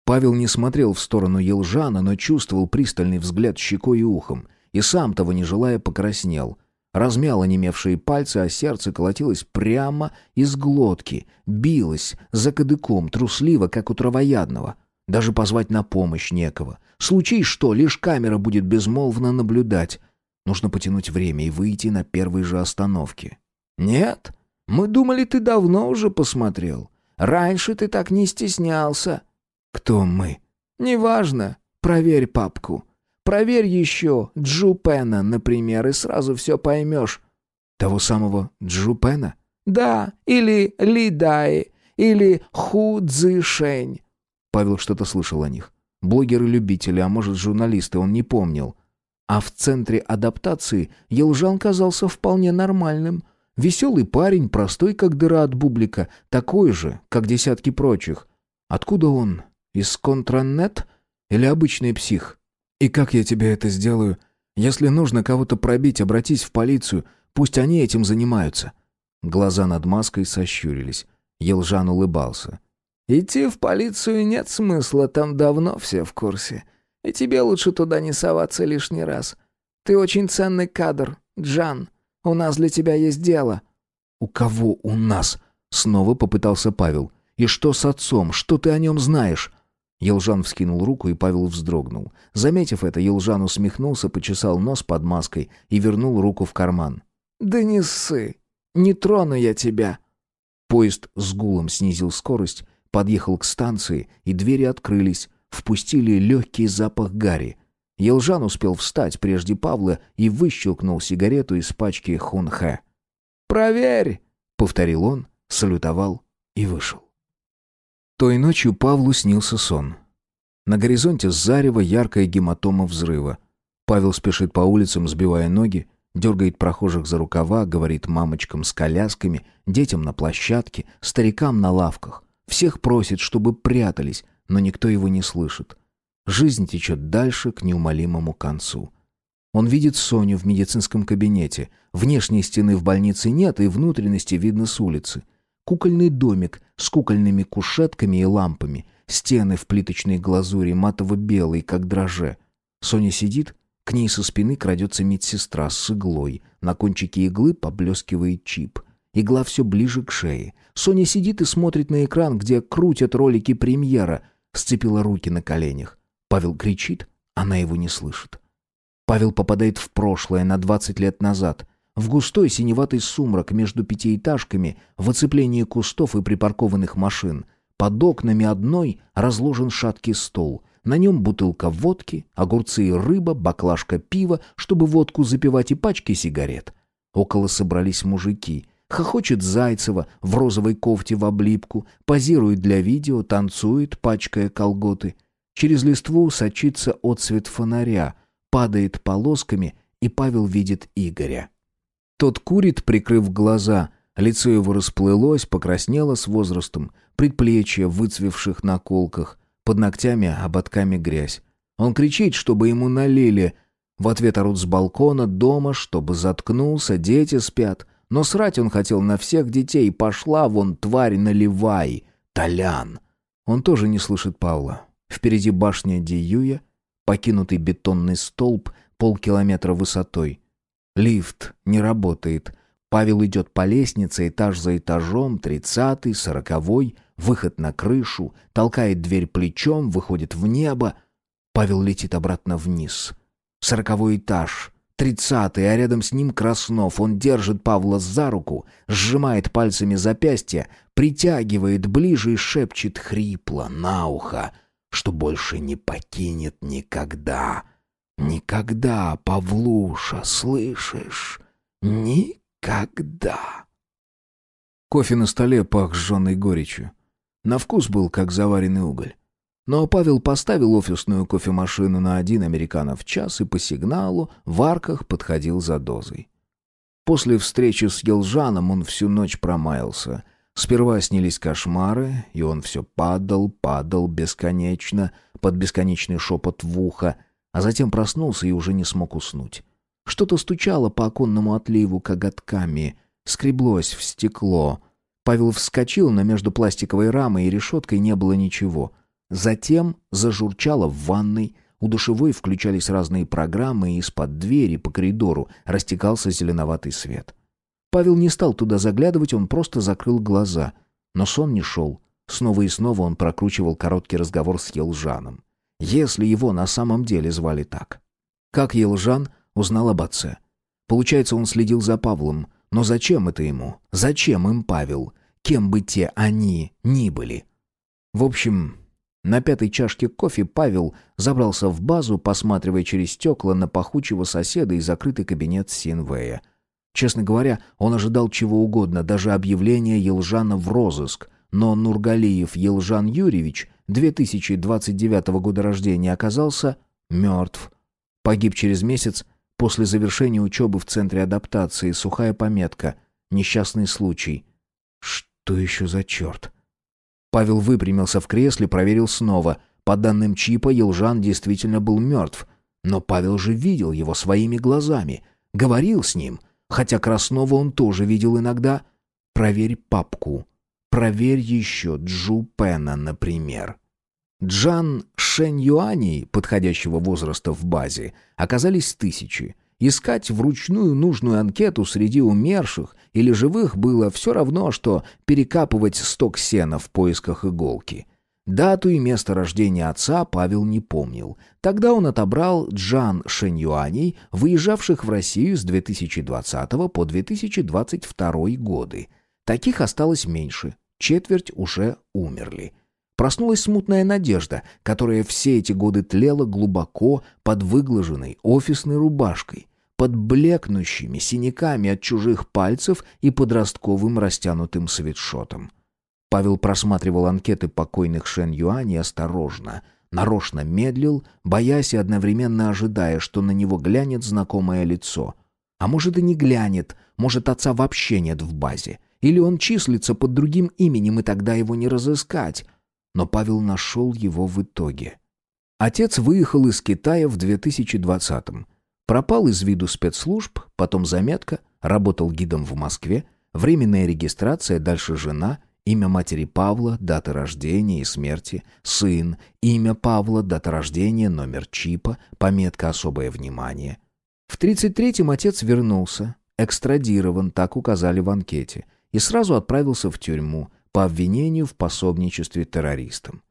Павел не смотрел в сторону Елжана, но чувствовал пристальный взгляд щекой и ухом, и сам того не желая покраснел. Размял онемевшие пальцы, а сердце колотилось прямо из глотки, билось за кадыком, трусливо, как у травоядного. Даже позвать на помощь некого. Случай что, лишь камера будет безмолвно наблюдать. Нужно потянуть время и выйти на первой же остановке. «Нет, мы думали, ты давно уже посмотрел. Раньше ты так не стеснялся». «Кто мы?» «Неважно. Проверь папку. Проверь еще Джупена, например, и сразу все поймешь». «Того самого Джупена?» «Да, или Ли Дай, или Ху Цзишень». Павел что-то слышал о них. Блогеры-любители, а может журналисты, он не помнил. А в центре адаптации Елжан казался вполне нормальным. Веселый парень, простой как дыра от бублика, такой же, как десятки прочих. Откуда он? Из контранет или обычный псих? И как я тебе это сделаю? Если нужно кого-то пробить, обратись в полицию. Пусть они этим занимаются». Глаза над маской сощурились. Елжан улыбался. «Идти в полицию нет смысла, там давно все в курсе. И тебе лучше туда не соваться лишний раз. Ты очень ценный кадр, Джан. У нас для тебя есть дело». «У кого у нас?» Снова попытался Павел. «И что с отцом? Что ты о нем знаешь?» Елжан вскинул руку, и Павел вздрогнул. Заметив это, Елжан усмехнулся, почесал нос под маской и вернул руку в карман. «Да не ссы! Не трону я тебя!» Поезд с гулом снизил скорость, подъехал к станции, и двери открылись, впустили легкий запах гари. Елжан успел встать прежде Павла и выщелкнул сигарету из пачки хунхэ. «Проверь!» — повторил он, салютовал и вышел. Той ночью Павлу снился сон. На горизонте зарево яркая гематома взрыва. Павел спешит по улицам, сбивая ноги, дергает прохожих за рукава, говорит мамочкам с колясками, детям на площадке, старикам на лавках. Всех просит, чтобы прятались, но никто его не слышит. Жизнь течет дальше к неумолимому концу. Он видит Соню в медицинском кабинете. Внешней стены в больнице нет, и внутренности видно с улицы. Кукольный домик с кукольными кушетками и лампами. Стены в плиточной глазури, матово-белые, как дроже. Соня сидит, к ней со спины крадется медсестра с иглой. На кончике иглы поблескивает чип. Игла все ближе к шее. Соня сидит и смотрит на экран, где крутят ролики премьера. Сцепила руки на коленях. Павел кричит, она его не слышит. Павел попадает в прошлое на 20 лет назад. В густой синеватый сумрак между пятиэтажками, в оцеплении кустов и припаркованных машин. Под окнами одной разложен шаткий стол. На нем бутылка водки, огурцы и рыба, баклажка пива, чтобы водку запивать и пачки сигарет. Около собрались мужики. Хохочет Зайцева в розовой кофте в облипку, позирует для видео, танцует, пачкая колготы. Через листву сочится отсвет фонаря, падает полосками, и Павел видит Игоря. Тот курит, прикрыв глаза. Лицо его расплылось, покраснело с возрастом, предплечья в выцвевших наколках, под ногтями ободками грязь. Он кричит, чтобы ему налили. В ответ орут с балкона, дома, чтобы заткнулся, дети спят. Но срать он хотел на всех детей. Пошла вон, тварь, наливай. Толян. Он тоже не слышит Павла. Впереди башня Диюя, покинутый бетонный столб, полкилометра высотой. Лифт не работает. Павел идет по лестнице, этаж за этажом, тридцатый, сороковой, выход на крышу, толкает дверь плечом, выходит в небо. Павел летит обратно вниз. Сороковой этаж, тридцатый, а рядом с ним Краснов. Он держит Павла за руку, сжимает пальцами запястья, притягивает ближе и шепчет хрипло на ухо, что больше не покинет никогда. Никогда, Павлуша, слышишь? Никогда. Кофе на столе пах сжженной горечью. На вкус был, как заваренный уголь. Но Павел поставил офисную кофемашину на один американо в час и по сигналу в арках подходил за дозой. После встречи с Елжаном он всю ночь промаялся. Сперва снились кошмары, и он все падал, падал бесконечно, под бесконечный шепот в ухо, а затем проснулся и уже не смог уснуть. Что-то стучало по оконному отливу коготками, скреблось в стекло. Павел вскочил, но между пластиковой рамой и решеткой не было ничего. Затем зажурчало в ванной, у душевой включались разные программы, и из-под двери по коридору растекался зеленоватый свет. Павел не стал туда заглядывать, он просто закрыл глаза. Но сон не шел. Снова и снова он прокручивал короткий разговор с Елжаном если его на самом деле звали так. Как Елжан узнал об отце? Получается, он следил за Павлом. Но зачем это ему? Зачем им Павел? Кем бы те они ни были? В общем, на пятой чашке кофе Павел забрался в базу, посматривая через стекла на пахучего соседа и закрытый кабинет Синвея. Честно говоря, он ожидал чего угодно, даже объявления Елжана в розыск, но Нургалиев Елжан Юрьевич 2029 года рождения оказался мертв. Погиб через месяц после завершения учебы в Центре адаптации. Сухая пометка. Несчастный случай. Что еще за черт? Павел выпрямился в кресле, проверил снова. По данным чипа, Елжан действительно был мертв. Но Павел же видел его своими глазами. Говорил с ним. Хотя Краснова он тоже видел иногда. Проверь папку. Проверь еще Джу Пена, например. Джан Шэнь Юаней, подходящего возраста в базе, оказались тысячи. Искать вручную нужную анкету среди умерших или живых было все равно, что перекапывать сток сена в поисках иголки. Дату и место рождения отца Павел не помнил. Тогда он отобрал Джан Шэньюаней, выезжавших в Россию с 2020 по 2022 годы. Таких осталось меньше четверть уже умерли. Проснулась смутная надежда, которая все эти годы тлела глубоко под выглаженной офисной рубашкой, под блекнущими синяками от чужих пальцев и подростковым растянутым свитшотом. Павел просматривал анкеты покойных Шен Юаней осторожно, нарочно медлил, боясь и одновременно ожидая, что на него глянет знакомое лицо. А может и не глянет, может отца вообще нет в базе. Или он числится под другим именем, и тогда его не разыскать. Но Павел нашел его в итоге. Отец выехал из Китая в 2020-м. Пропал из виду спецслужб, потом заметка, работал гидом в Москве, временная регистрация, дальше жена, имя матери Павла, дата рождения и смерти, сын, имя Павла, дата рождения, номер чипа, пометка «Особое внимание». В 33-м отец вернулся, экстрадирован, так указали в анкете, и сразу отправился в тюрьму по обвинению в пособничестве террористам.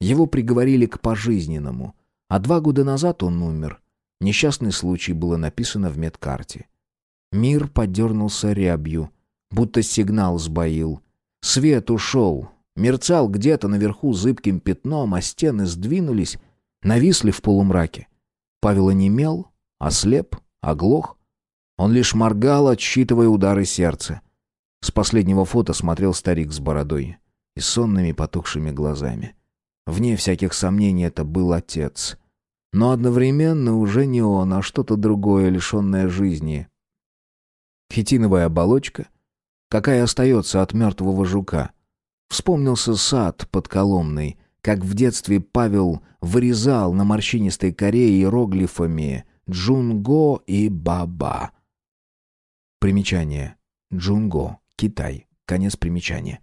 Его приговорили к пожизненному, а два года назад он умер. Несчастный случай было написано в медкарте. Мир подернулся рябью, будто сигнал сбоил. Свет ушел, мерцал где-то наверху зыбким пятном, а стены сдвинулись, нависли в полумраке. Павел онемел, ослеп, оглох. Он лишь моргал, отсчитывая удары сердца. С последнего фото смотрел старик с бородой и сонными потухшими глазами. Вне всяких сомнений это был отец. Но одновременно уже не он, а что-то другое, лишенное жизни. Хитиновая оболочка, какая остается от мертвого жука. Вспомнился сад под Коломной, как в детстве Павел вырезал на морщинистой коре иероглифами «Джунго» и «Баба». Примечание. Джунго. Китай. Конец примечания.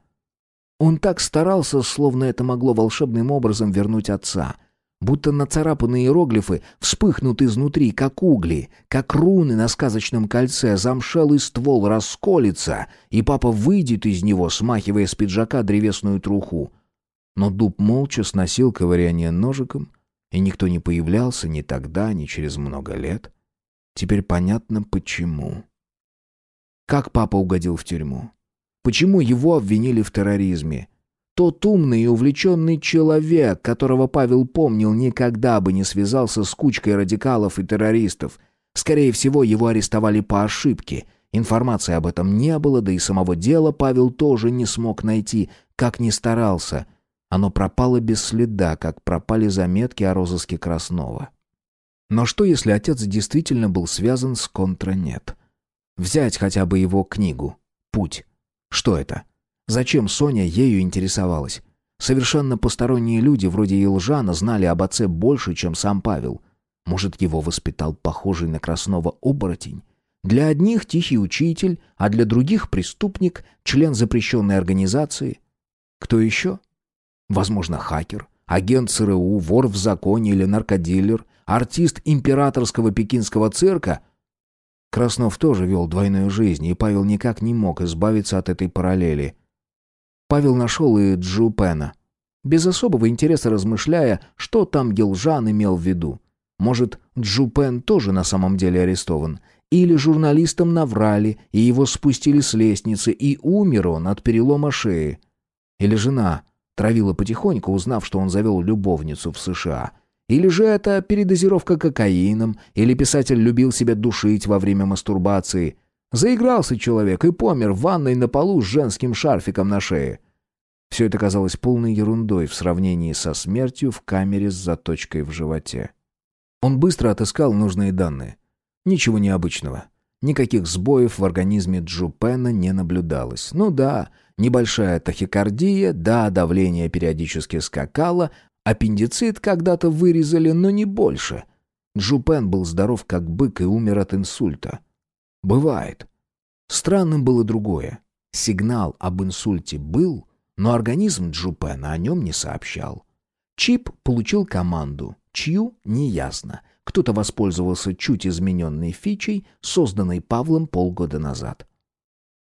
Он так старался, словно это могло волшебным образом вернуть отца. Будто нацарапанные иероглифы вспыхнут изнутри, как угли, как руны на сказочном кольце, замшелый ствол расколется, и папа выйдет из него, смахивая с пиджака древесную труху. Но дуб молча сносил ковыряние ножиком, и никто не появлялся ни тогда, ни через много лет. Теперь понятно, почему. Как папа угодил в тюрьму? Почему его обвинили в терроризме? Тот умный и увлеченный человек, которого Павел помнил, никогда бы не связался с кучкой радикалов и террористов. Скорее всего, его арестовали по ошибке. Информации об этом не было, да и самого дела Павел тоже не смог найти, как ни старался. Оно пропало без следа, как пропали заметки о розыске Краснова. Но что, если отец действительно был связан с контранет? Взять хотя бы его книгу «Путь». Что это? Зачем Соня ею интересовалась? Совершенно посторонние люди, вроде Елжана, знали об отце больше, чем сам Павел. Может, его воспитал похожий на Краснова оборотень? Для одних тихий учитель, а для других преступник, член запрещенной организации. Кто еще? Возможно, хакер, агент ЦРУ, вор в законе или наркодилер, артист императорского пекинского цирка — Краснов тоже вел двойную жизнь, и Павел никак не мог избавиться от этой параллели. Павел нашел и Джу Пена. Без особого интереса размышляя, что там Гелжан имел в виду. Может, Джу Пен тоже на самом деле арестован? Или журналистам наврали, и его спустили с лестницы, и умер он от перелома шеи? Или жена травила потихоньку, узнав, что он завел любовницу в США – или же это передозировка кокаином, или писатель любил себя душить во время мастурбации. Заигрался человек и помер в ванной на полу с женским шарфиком на шее. Все это казалось полной ерундой в сравнении со смертью в камере с заточкой в животе. Он быстро отыскал нужные данные. Ничего необычного. Никаких сбоев в организме Джупена не наблюдалось. Ну да, небольшая тахикардия, да, давление периодически скакало, Аппендицит когда-то вырезали, но не больше. Джупен был здоров как бык и умер от инсульта. Бывает. Странным было другое. Сигнал об инсульте был, но организм Джупена о нем не сообщал. Чип получил команду, чью — неясно. Кто-то воспользовался чуть измененной фичей, созданной Павлом полгода назад.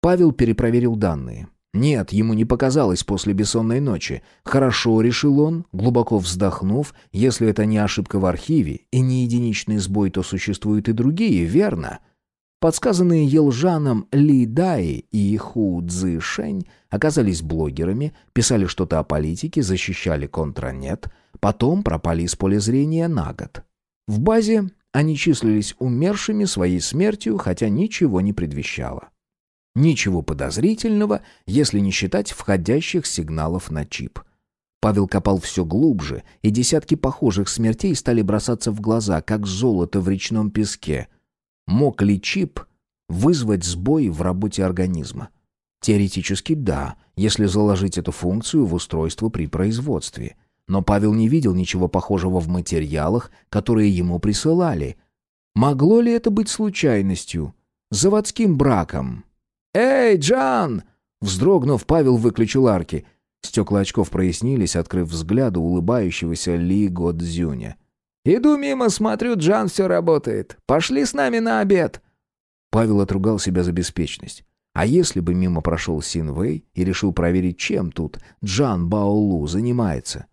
Павел перепроверил данные. Нет, ему не показалось после бессонной ночи. Хорошо, решил он, глубоко вздохнув, если это не ошибка в архиве и не единичный сбой, то существуют и другие, верно? Подсказанные Елжаном Ли Дай и Ху Цзы Шэнь оказались блогерами, писали что-то о политике, защищали контранет, потом пропали из поля зрения на год. В базе они числились умершими своей смертью, хотя ничего не предвещало. Ничего подозрительного, если не считать входящих сигналов на чип. Павел копал все глубже, и десятки похожих смертей стали бросаться в глаза, как золото в речном песке. Мог ли чип вызвать сбой в работе организма? Теоретически да, если заложить эту функцию в устройство при производстве. Но Павел не видел ничего похожего в материалах, которые ему присылали. Могло ли это быть случайностью? Заводским браком? «Эй, Джан!» Вздрогнув, Павел выключил арки. Стекла очков прояснились, открыв взгляду улыбающегося Ли Годзюня. «Иду мимо, смотрю, Джан все работает. Пошли с нами на обед!» Павел отругал себя за беспечность. А если бы мимо прошел Син Вэй и решил проверить, чем тут Джан Баолу занимается?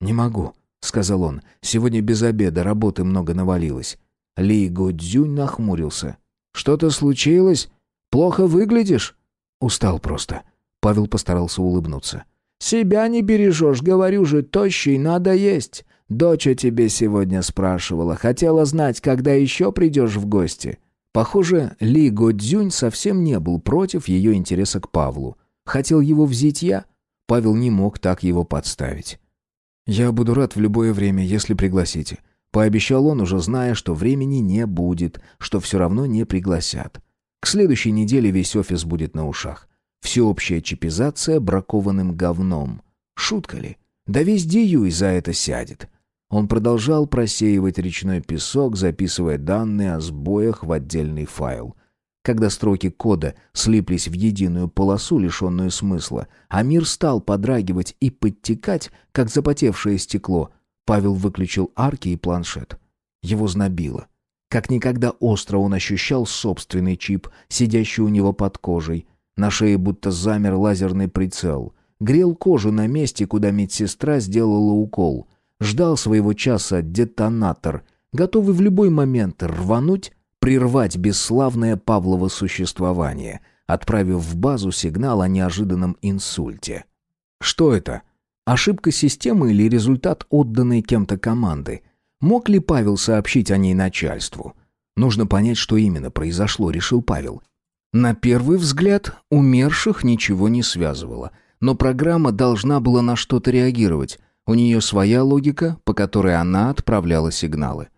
«Не могу», — сказал он. «Сегодня без обеда, работы много навалилось». Ли Годзюнь нахмурился. «Что-то случилось? Плохо выглядишь?» «Устал просто». Павел постарался улыбнуться. «Себя не бережешь, говорю же, тощий, надо есть. Доча тебе сегодня спрашивала, хотела знать, когда еще придешь в гости». Похоже, Ли Годзюнь совсем не был против ее интереса к Павлу. Хотел его взять я. Павел не мог так его подставить. «Я буду рад в любое время, если пригласите», — пообещал он, уже зная, что времени не будет, что все равно не пригласят. К следующей неделе весь офис будет на ушах. Всеобщая чипизация бракованным говном. Шутка ли? Да весь Дьюй за это сядет. Он продолжал просеивать речной песок, записывая данные о сбоях в отдельный файл. Когда строки кода слиплись в единую полосу, лишенную смысла, а мир стал подрагивать и подтекать, как запотевшее стекло, Павел выключил арки и планшет. Его знобило. Как никогда остро он ощущал собственный чип, сидящий у него под кожей. На шее будто замер лазерный прицел. Грел кожу на месте, куда медсестра сделала укол ждал своего часа детонатор, готовый в любой момент рвануть, прервать бесславное Павлово существование, отправив в базу сигнал о неожиданном инсульте. Что это? Ошибка системы или результат отданной кем-то команды? Мог ли Павел сообщить о ней начальству? Нужно понять, что именно произошло, решил Павел. На первый взгляд умерших ничего не связывало, но программа должна была на что-то реагировать. У нее своя логика, по которой она отправляла сигналы.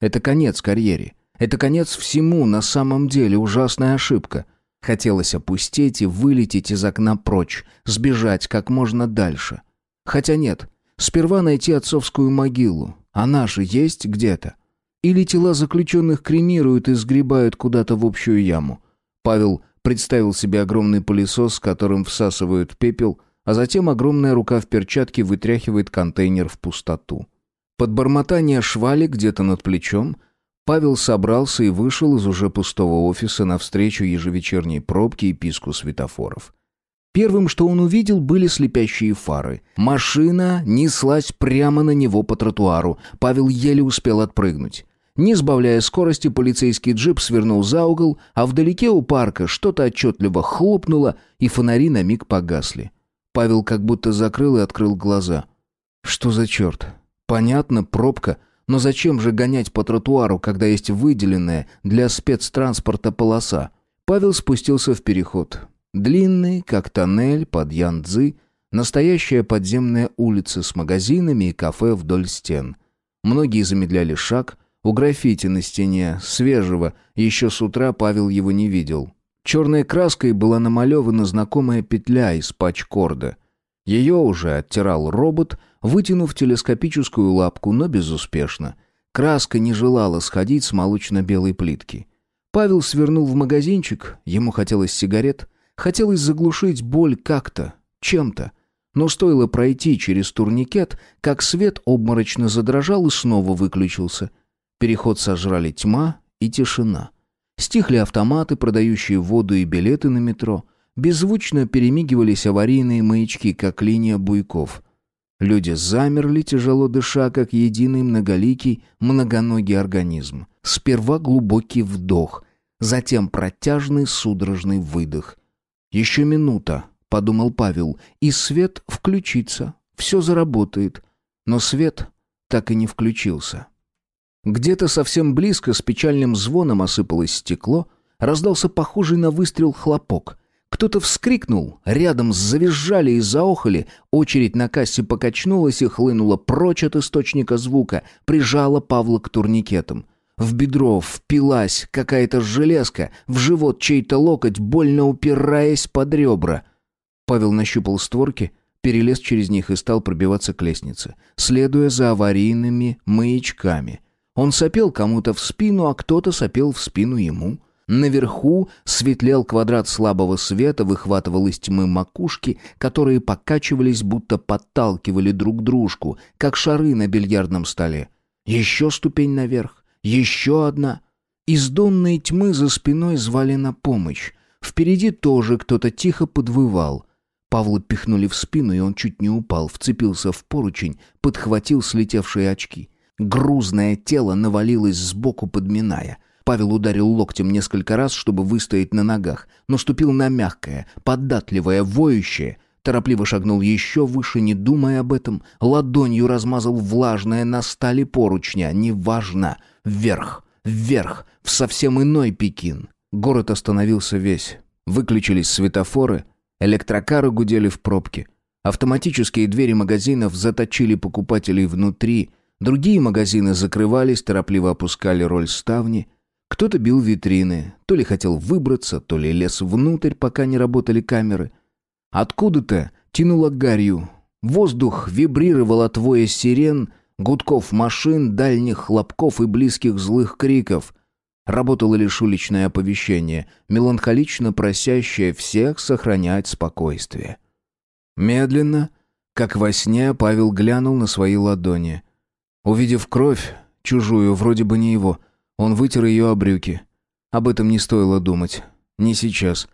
Это конец карьере. Это конец всему, на самом деле ужасная ошибка. Хотелось опустить и вылететь из окна прочь, сбежать как можно дальше. Хотя нет, сперва найти отцовскую могилу. Она же есть где-то. Или тела заключенных кремируют и сгребают куда-то в общую яму. Павел представил себе огромный пылесос, с которым всасывают пепел, а затем огромная рука в перчатке вытряхивает контейнер в пустоту. Под бормотание швали где-то над плечом Павел собрался и вышел из уже пустого офиса навстречу ежевечерней пробке и писку светофоров. Первым, что он увидел, были слепящие фары. Машина неслась прямо на него по тротуару. Павел еле успел отпрыгнуть. Не сбавляя скорости, полицейский джип свернул за угол, а вдалеке у парка что-то отчетливо хлопнуло, и фонари на миг погасли. Павел как будто закрыл и открыл глаза. Что за черт? Понятно, пробка, но зачем же гонять по тротуару, когда есть выделенная для спецтранспорта полоса? Павел спустился в переход. Длинный, как тоннель под Янцзы, настоящая подземная улица с магазинами и кафе вдоль стен. Многие замедляли шаг, у граффити на стене, свежего, еще с утра Павел его не видел. Черной краской была намалевана знакомая петля из пачкорда. Ее уже оттирал робот, вытянув телескопическую лапку, но безуспешно. Краска не желала сходить с молочно-белой плитки. Павел свернул в магазинчик, ему хотелось сигарет, хотелось заглушить боль как-то, чем-то. Но стоило пройти через турникет, как свет обморочно задрожал и снова выключился. Переход сожрали тьма и тишина. Стихли автоматы, продающие воду и билеты на метро. Беззвучно перемигивались аварийные маячки, как линия буйков. Люди замерли, тяжело дыша, как единый многоликий, многоногий организм. Сперва глубокий вдох, затем протяжный судорожный выдох. «Еще минута», — подумал Павел, — «и свет включится, все заработает». Но свет так и не включился. Где-то совсем близко с печальным звоном осыпалось стекло, раздался похожий на выстрел хлопок. Кто-то вскрикнул, рядом завизжали и заохали, очередь на кассе покачнулась и хлынула прочь от источника звука, прижала Павла к турникетам. В бедро впилась какая-то железка, в живот чей-то локоть, больно упираясь под ребра. Павел нащупал створки, перелез через них и стал пробиваться к лестнице, следуя за аварийными маячками — Он сопел кому-то в спину, а кто-то сопел в спину ему. Наверху светлел квадрат слабого света, выхватывал из тьмы макушки, которые покачивались, будто подталкивали друг дружку, как шары на бильярдном столе. Еще ступень наверх, еще одна. Из донной тьмы за спиной звали на помощь. Впереди тоже кто-то тихо подвывал. Павла пихнули в спину, и он чуть не упал, вцепился в поручень, подхватил слетевшие очки. Грузное тело навалилось сбоку, подминая. Павел ударил локтем несколько раз, чтобы выстоять на ногах, но ступил на мягкое, податливое, воющее. Торопливо шагнул еще выше, не думая об этом. Ладонью размазал влажное на стали поручня. Неважно. Вверх, вверх, в совсем иной Пекин. Город остановился весь. Выключились светофоры, электрокары гудели в пробке. Автоматические двери магазинов заточили покупателей внутри. Другие магазины закрывались, торопливо опускали роль ставни — кто-то бил витрины, то ли хотел выбраться, то ли лез внутрь, пока не работали камеры. Откуда-то тянуло гарью. Воздух вибрировал от воя сирен, гудков машин, дальних хлопков и близких злых криков. Работало лишь уличное оповещение, меланхолично просящее всех сохранять спокойствие. Медленно, как во сне, Павел глянул на свои ладони. Увидев кровь, чужую, вроде бы не его, он вытер ее о брюки. Об этом не стоило думать. Не сейчас.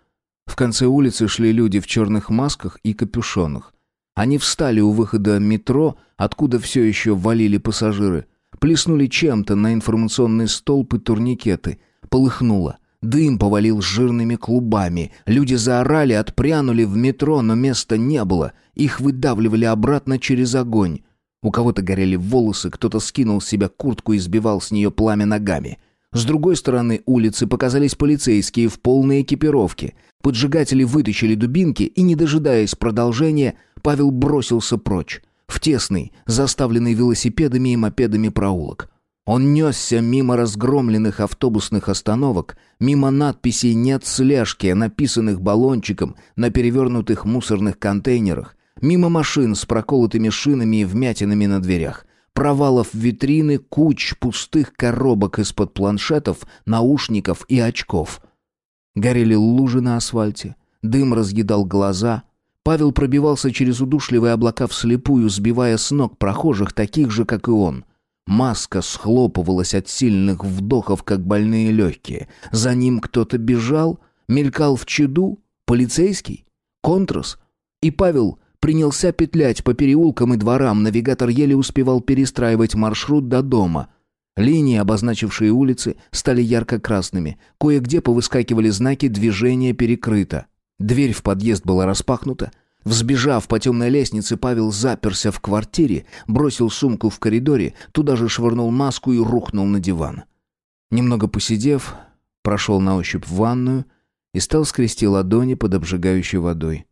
В конце улицы шли люди в черных масках и капюшонах. Они встали у выхода метро, откуда все еще валили пассажиры. Плеснули чем-то на информационный столб и турникеты. Полыхнуло. Дым повалил жирными клубами. Люди заорали, отпрянули в метро, но места не было. Их выдавливали обратно через огонь. У кого-то горели волосы, кто-то скинул с себя куртку и сбивал с нее пламя ногами. С другой стороны улицы показались полицейские в полной экипировке. Поджигатели вытащили дубинки, и, не дожидаясь продолжения, Павел бросился прочь, в тесный, заставленный велосипедами и мопедами проулок. Он несся мимо разгромленных автобусных остановок, мимо надписей «Нет слежки», написанных баллончиком на перевернутых мусорных контейнерах, Мимо машин с проколотыми шинами и вмятинами на дверях. Провалов витрины, куч пустых коробок из-под планшетов, наушников и очков. Горели лужи на асфальте. Дым разъедал глаза. Павел пробивался через удушливые облака вслепую, сбивая с ног прохожих, таких же, как и он. Маска схлопывалась от сильных вдохов, как больные легкие. За ним кто-то бежал, мелькал в чаду, полицейский, контрас. И Павел Принялся петлять по переулкам и дворам, навигатор еле успевал перестраивать маршрут до дома. Линии, обозначившие улицы, стали ярко-красными. Кое-где повыскакивали знаки «Движение перекрыто». Дверь в подъезд была распахнута. Взбежав по темной лестнице, Павел заперся в квартире, бросил сумку в коридоре, туда же швырнул маску и рухнул на диван. Немного посидев, прошел на ощупь в ванную и стал скрести ладони под обжигающей водой.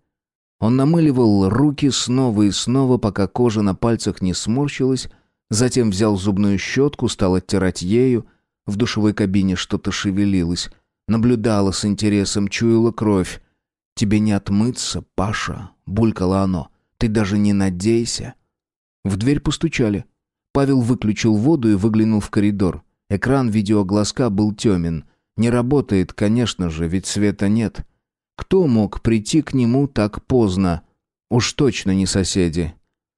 Он намыливал руки снова и снова, пока кожа на пальцах не сморщилась, затем взял зубную щетку, стал оттирать ею. В душевой кабине что-то шевелилось. Наблюдала с интересом, чуяла кровь. «Тебе не отмыться, Паша», — булькало оно. «Ты даже не надейся». В дверь постучали. Павел выключил воду и выглянул в коридор. Экран видеоглазка был темен. Не работает, конечно же, ведь света нет. Кто мог прийти к нему так поздно? Уж точно не соседи.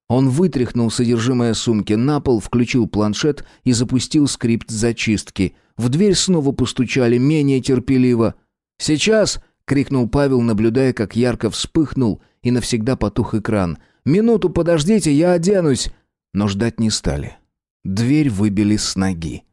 Он вытряхнул содержимое сумки на пол, включил планшет и запустил скрипт зачистки. В дверь снова постучали, менее терпеливо. «Сейчас!» — крикнул Павел, наблюдая, как ярко вспыхнул и навсегда потух экран. «Минуту подождите, я оденусь!» Но ждать не стали. Дверь выбили с ноги.